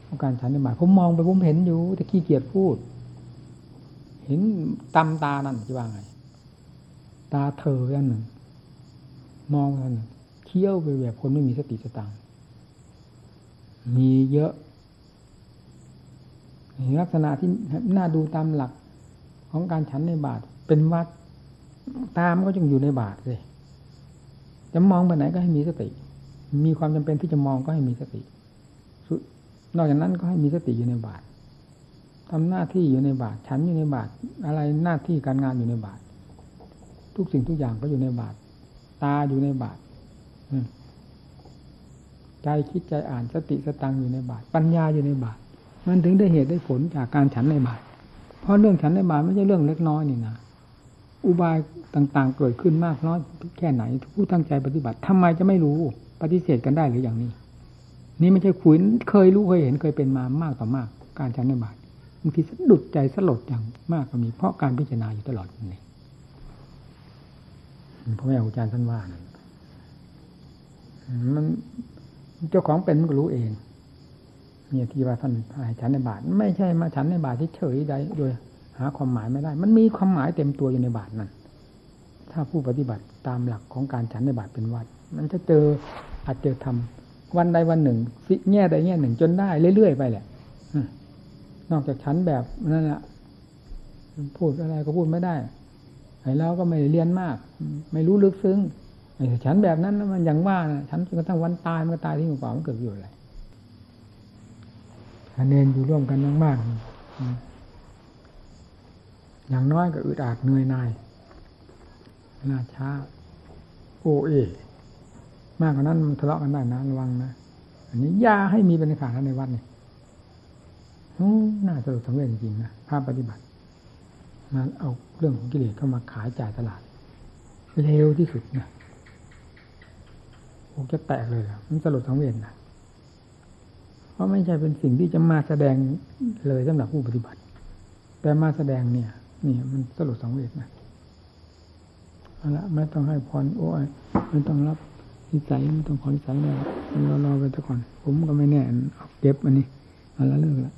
Speaker 1: ของการฉันในบาทผมมองไปผมเห็นอยู่แต่ขี้เกียจพูด เห็นตำตานั่นจะว่าไง ตาเธออย่างหนึ่ง มองกันเที่ยวไปแบบคนไม่มีสติสตังมีเยอะ ลักษณะที่น่าดูตามหลักของการฉันในบาทเป็นวัดตามก็จึงอยู่ในบาทเลย จะมองไปไหนก็ให้มีสติ มีความจำเป็นที่จะมองก็ให้มีสตินอกจากนั้นก็ให้มีสติอยู่ในบาททำหน้าที่อยู่ในบาทฉันอยู่ในบาทอะไรหน้าที่การงานอยู่ในบาททุกสิ่งทุกอย่างก็อยู่ในบาทตาอยู่ในบาทใจคิดใจอ่านสติสตังอยู่ในบาทปัญญาอยู่ในบาท มันถึงได้เหตุได้ผลจากการฉันในบาทเพราะเรื่องฉันในบาทไม่ใช่เรื่องเล็กน้อยนี่นะอุบายต่างๆ เกิดขึ้นมากน้อยแค่ไหนผู้ตั้งใจปฏิบัติทำไมจะไม่รู้ปฏิเสธกันได้หรืออย่างนี้ นี่ไม่ใช่คุยเคยรู้เคยเห็นเคยเป็นมามากต่อมาก การฉันในบาทบางทีสะดุดใจสลดอย่างมากก็มีเพราะการพิจารณาอยู่ตลอดนี่พ่อแม่อาจารย์ท่านว่านั่นมันเจ้าของเป็นมันก็รู้เอง เนี่ยที่ว่าท่านให้ฉันในบาทไม่ใช่มาฉันในบาทที่เฉยใดโดย หาความหมายไม่ได้ มันมีความหมายเต็มตัวอยู่ในบาทนั้นถ้าผู้ปฏิบัติตามหลักของการฉันในบาทเป็นวัด มันจะเจออาจเจอทำวันใดวันหนึ่งแง่ใดแง่หนึ่งจนได้เรื่อยๆไปแหละนอกจากฉันแบบนั่นแหละพูดอะไรก็พูดไม่ได้ไอ้เราก็ไม่เรียนมาก ไม่รู้ลึกซึ้งไอ้ฉันแบบนั้นมันอย่างว่าฉันจนกระทั่งวันตายมันก็ตายที่หัวเปล่ามันเกิดอยู่อะไร เนนอยู่ร่วมกันมากๆอย่างน้อยก็อึดอัดเหนื่อยหน่ายน่าช้า โอเอ มากกว่านั้นมันทะเลาะกันได้นะระวังนะอันนี้ยาให้มีเป็นขาดในวัดนี่น่าสลดสังเวชจริงนะภาพปฏิบัติมาเอาเรื่องของกิเลสเข้ามาขายจ่ายตลาด เร็วที่สุดนะโอ้จะแตกเลยอะมันสลดสังเวชนะ ราะไม่ใช่เป็นสิ่งที่จะมาแสดงเลยสำหรับผู้ปฏิบัติ แต่มาแสดงเนี่ย นี่มันสลดสังเวชนะเอาละไม่ต้องให้พรโอ้ยไม่ต้องรับนิสัยไม่ต้องขอนิสัยเลยรอรอไปซะก่อน ผมก็ไม่แน่เอาเก็บอันนี้เอาละเลิกละ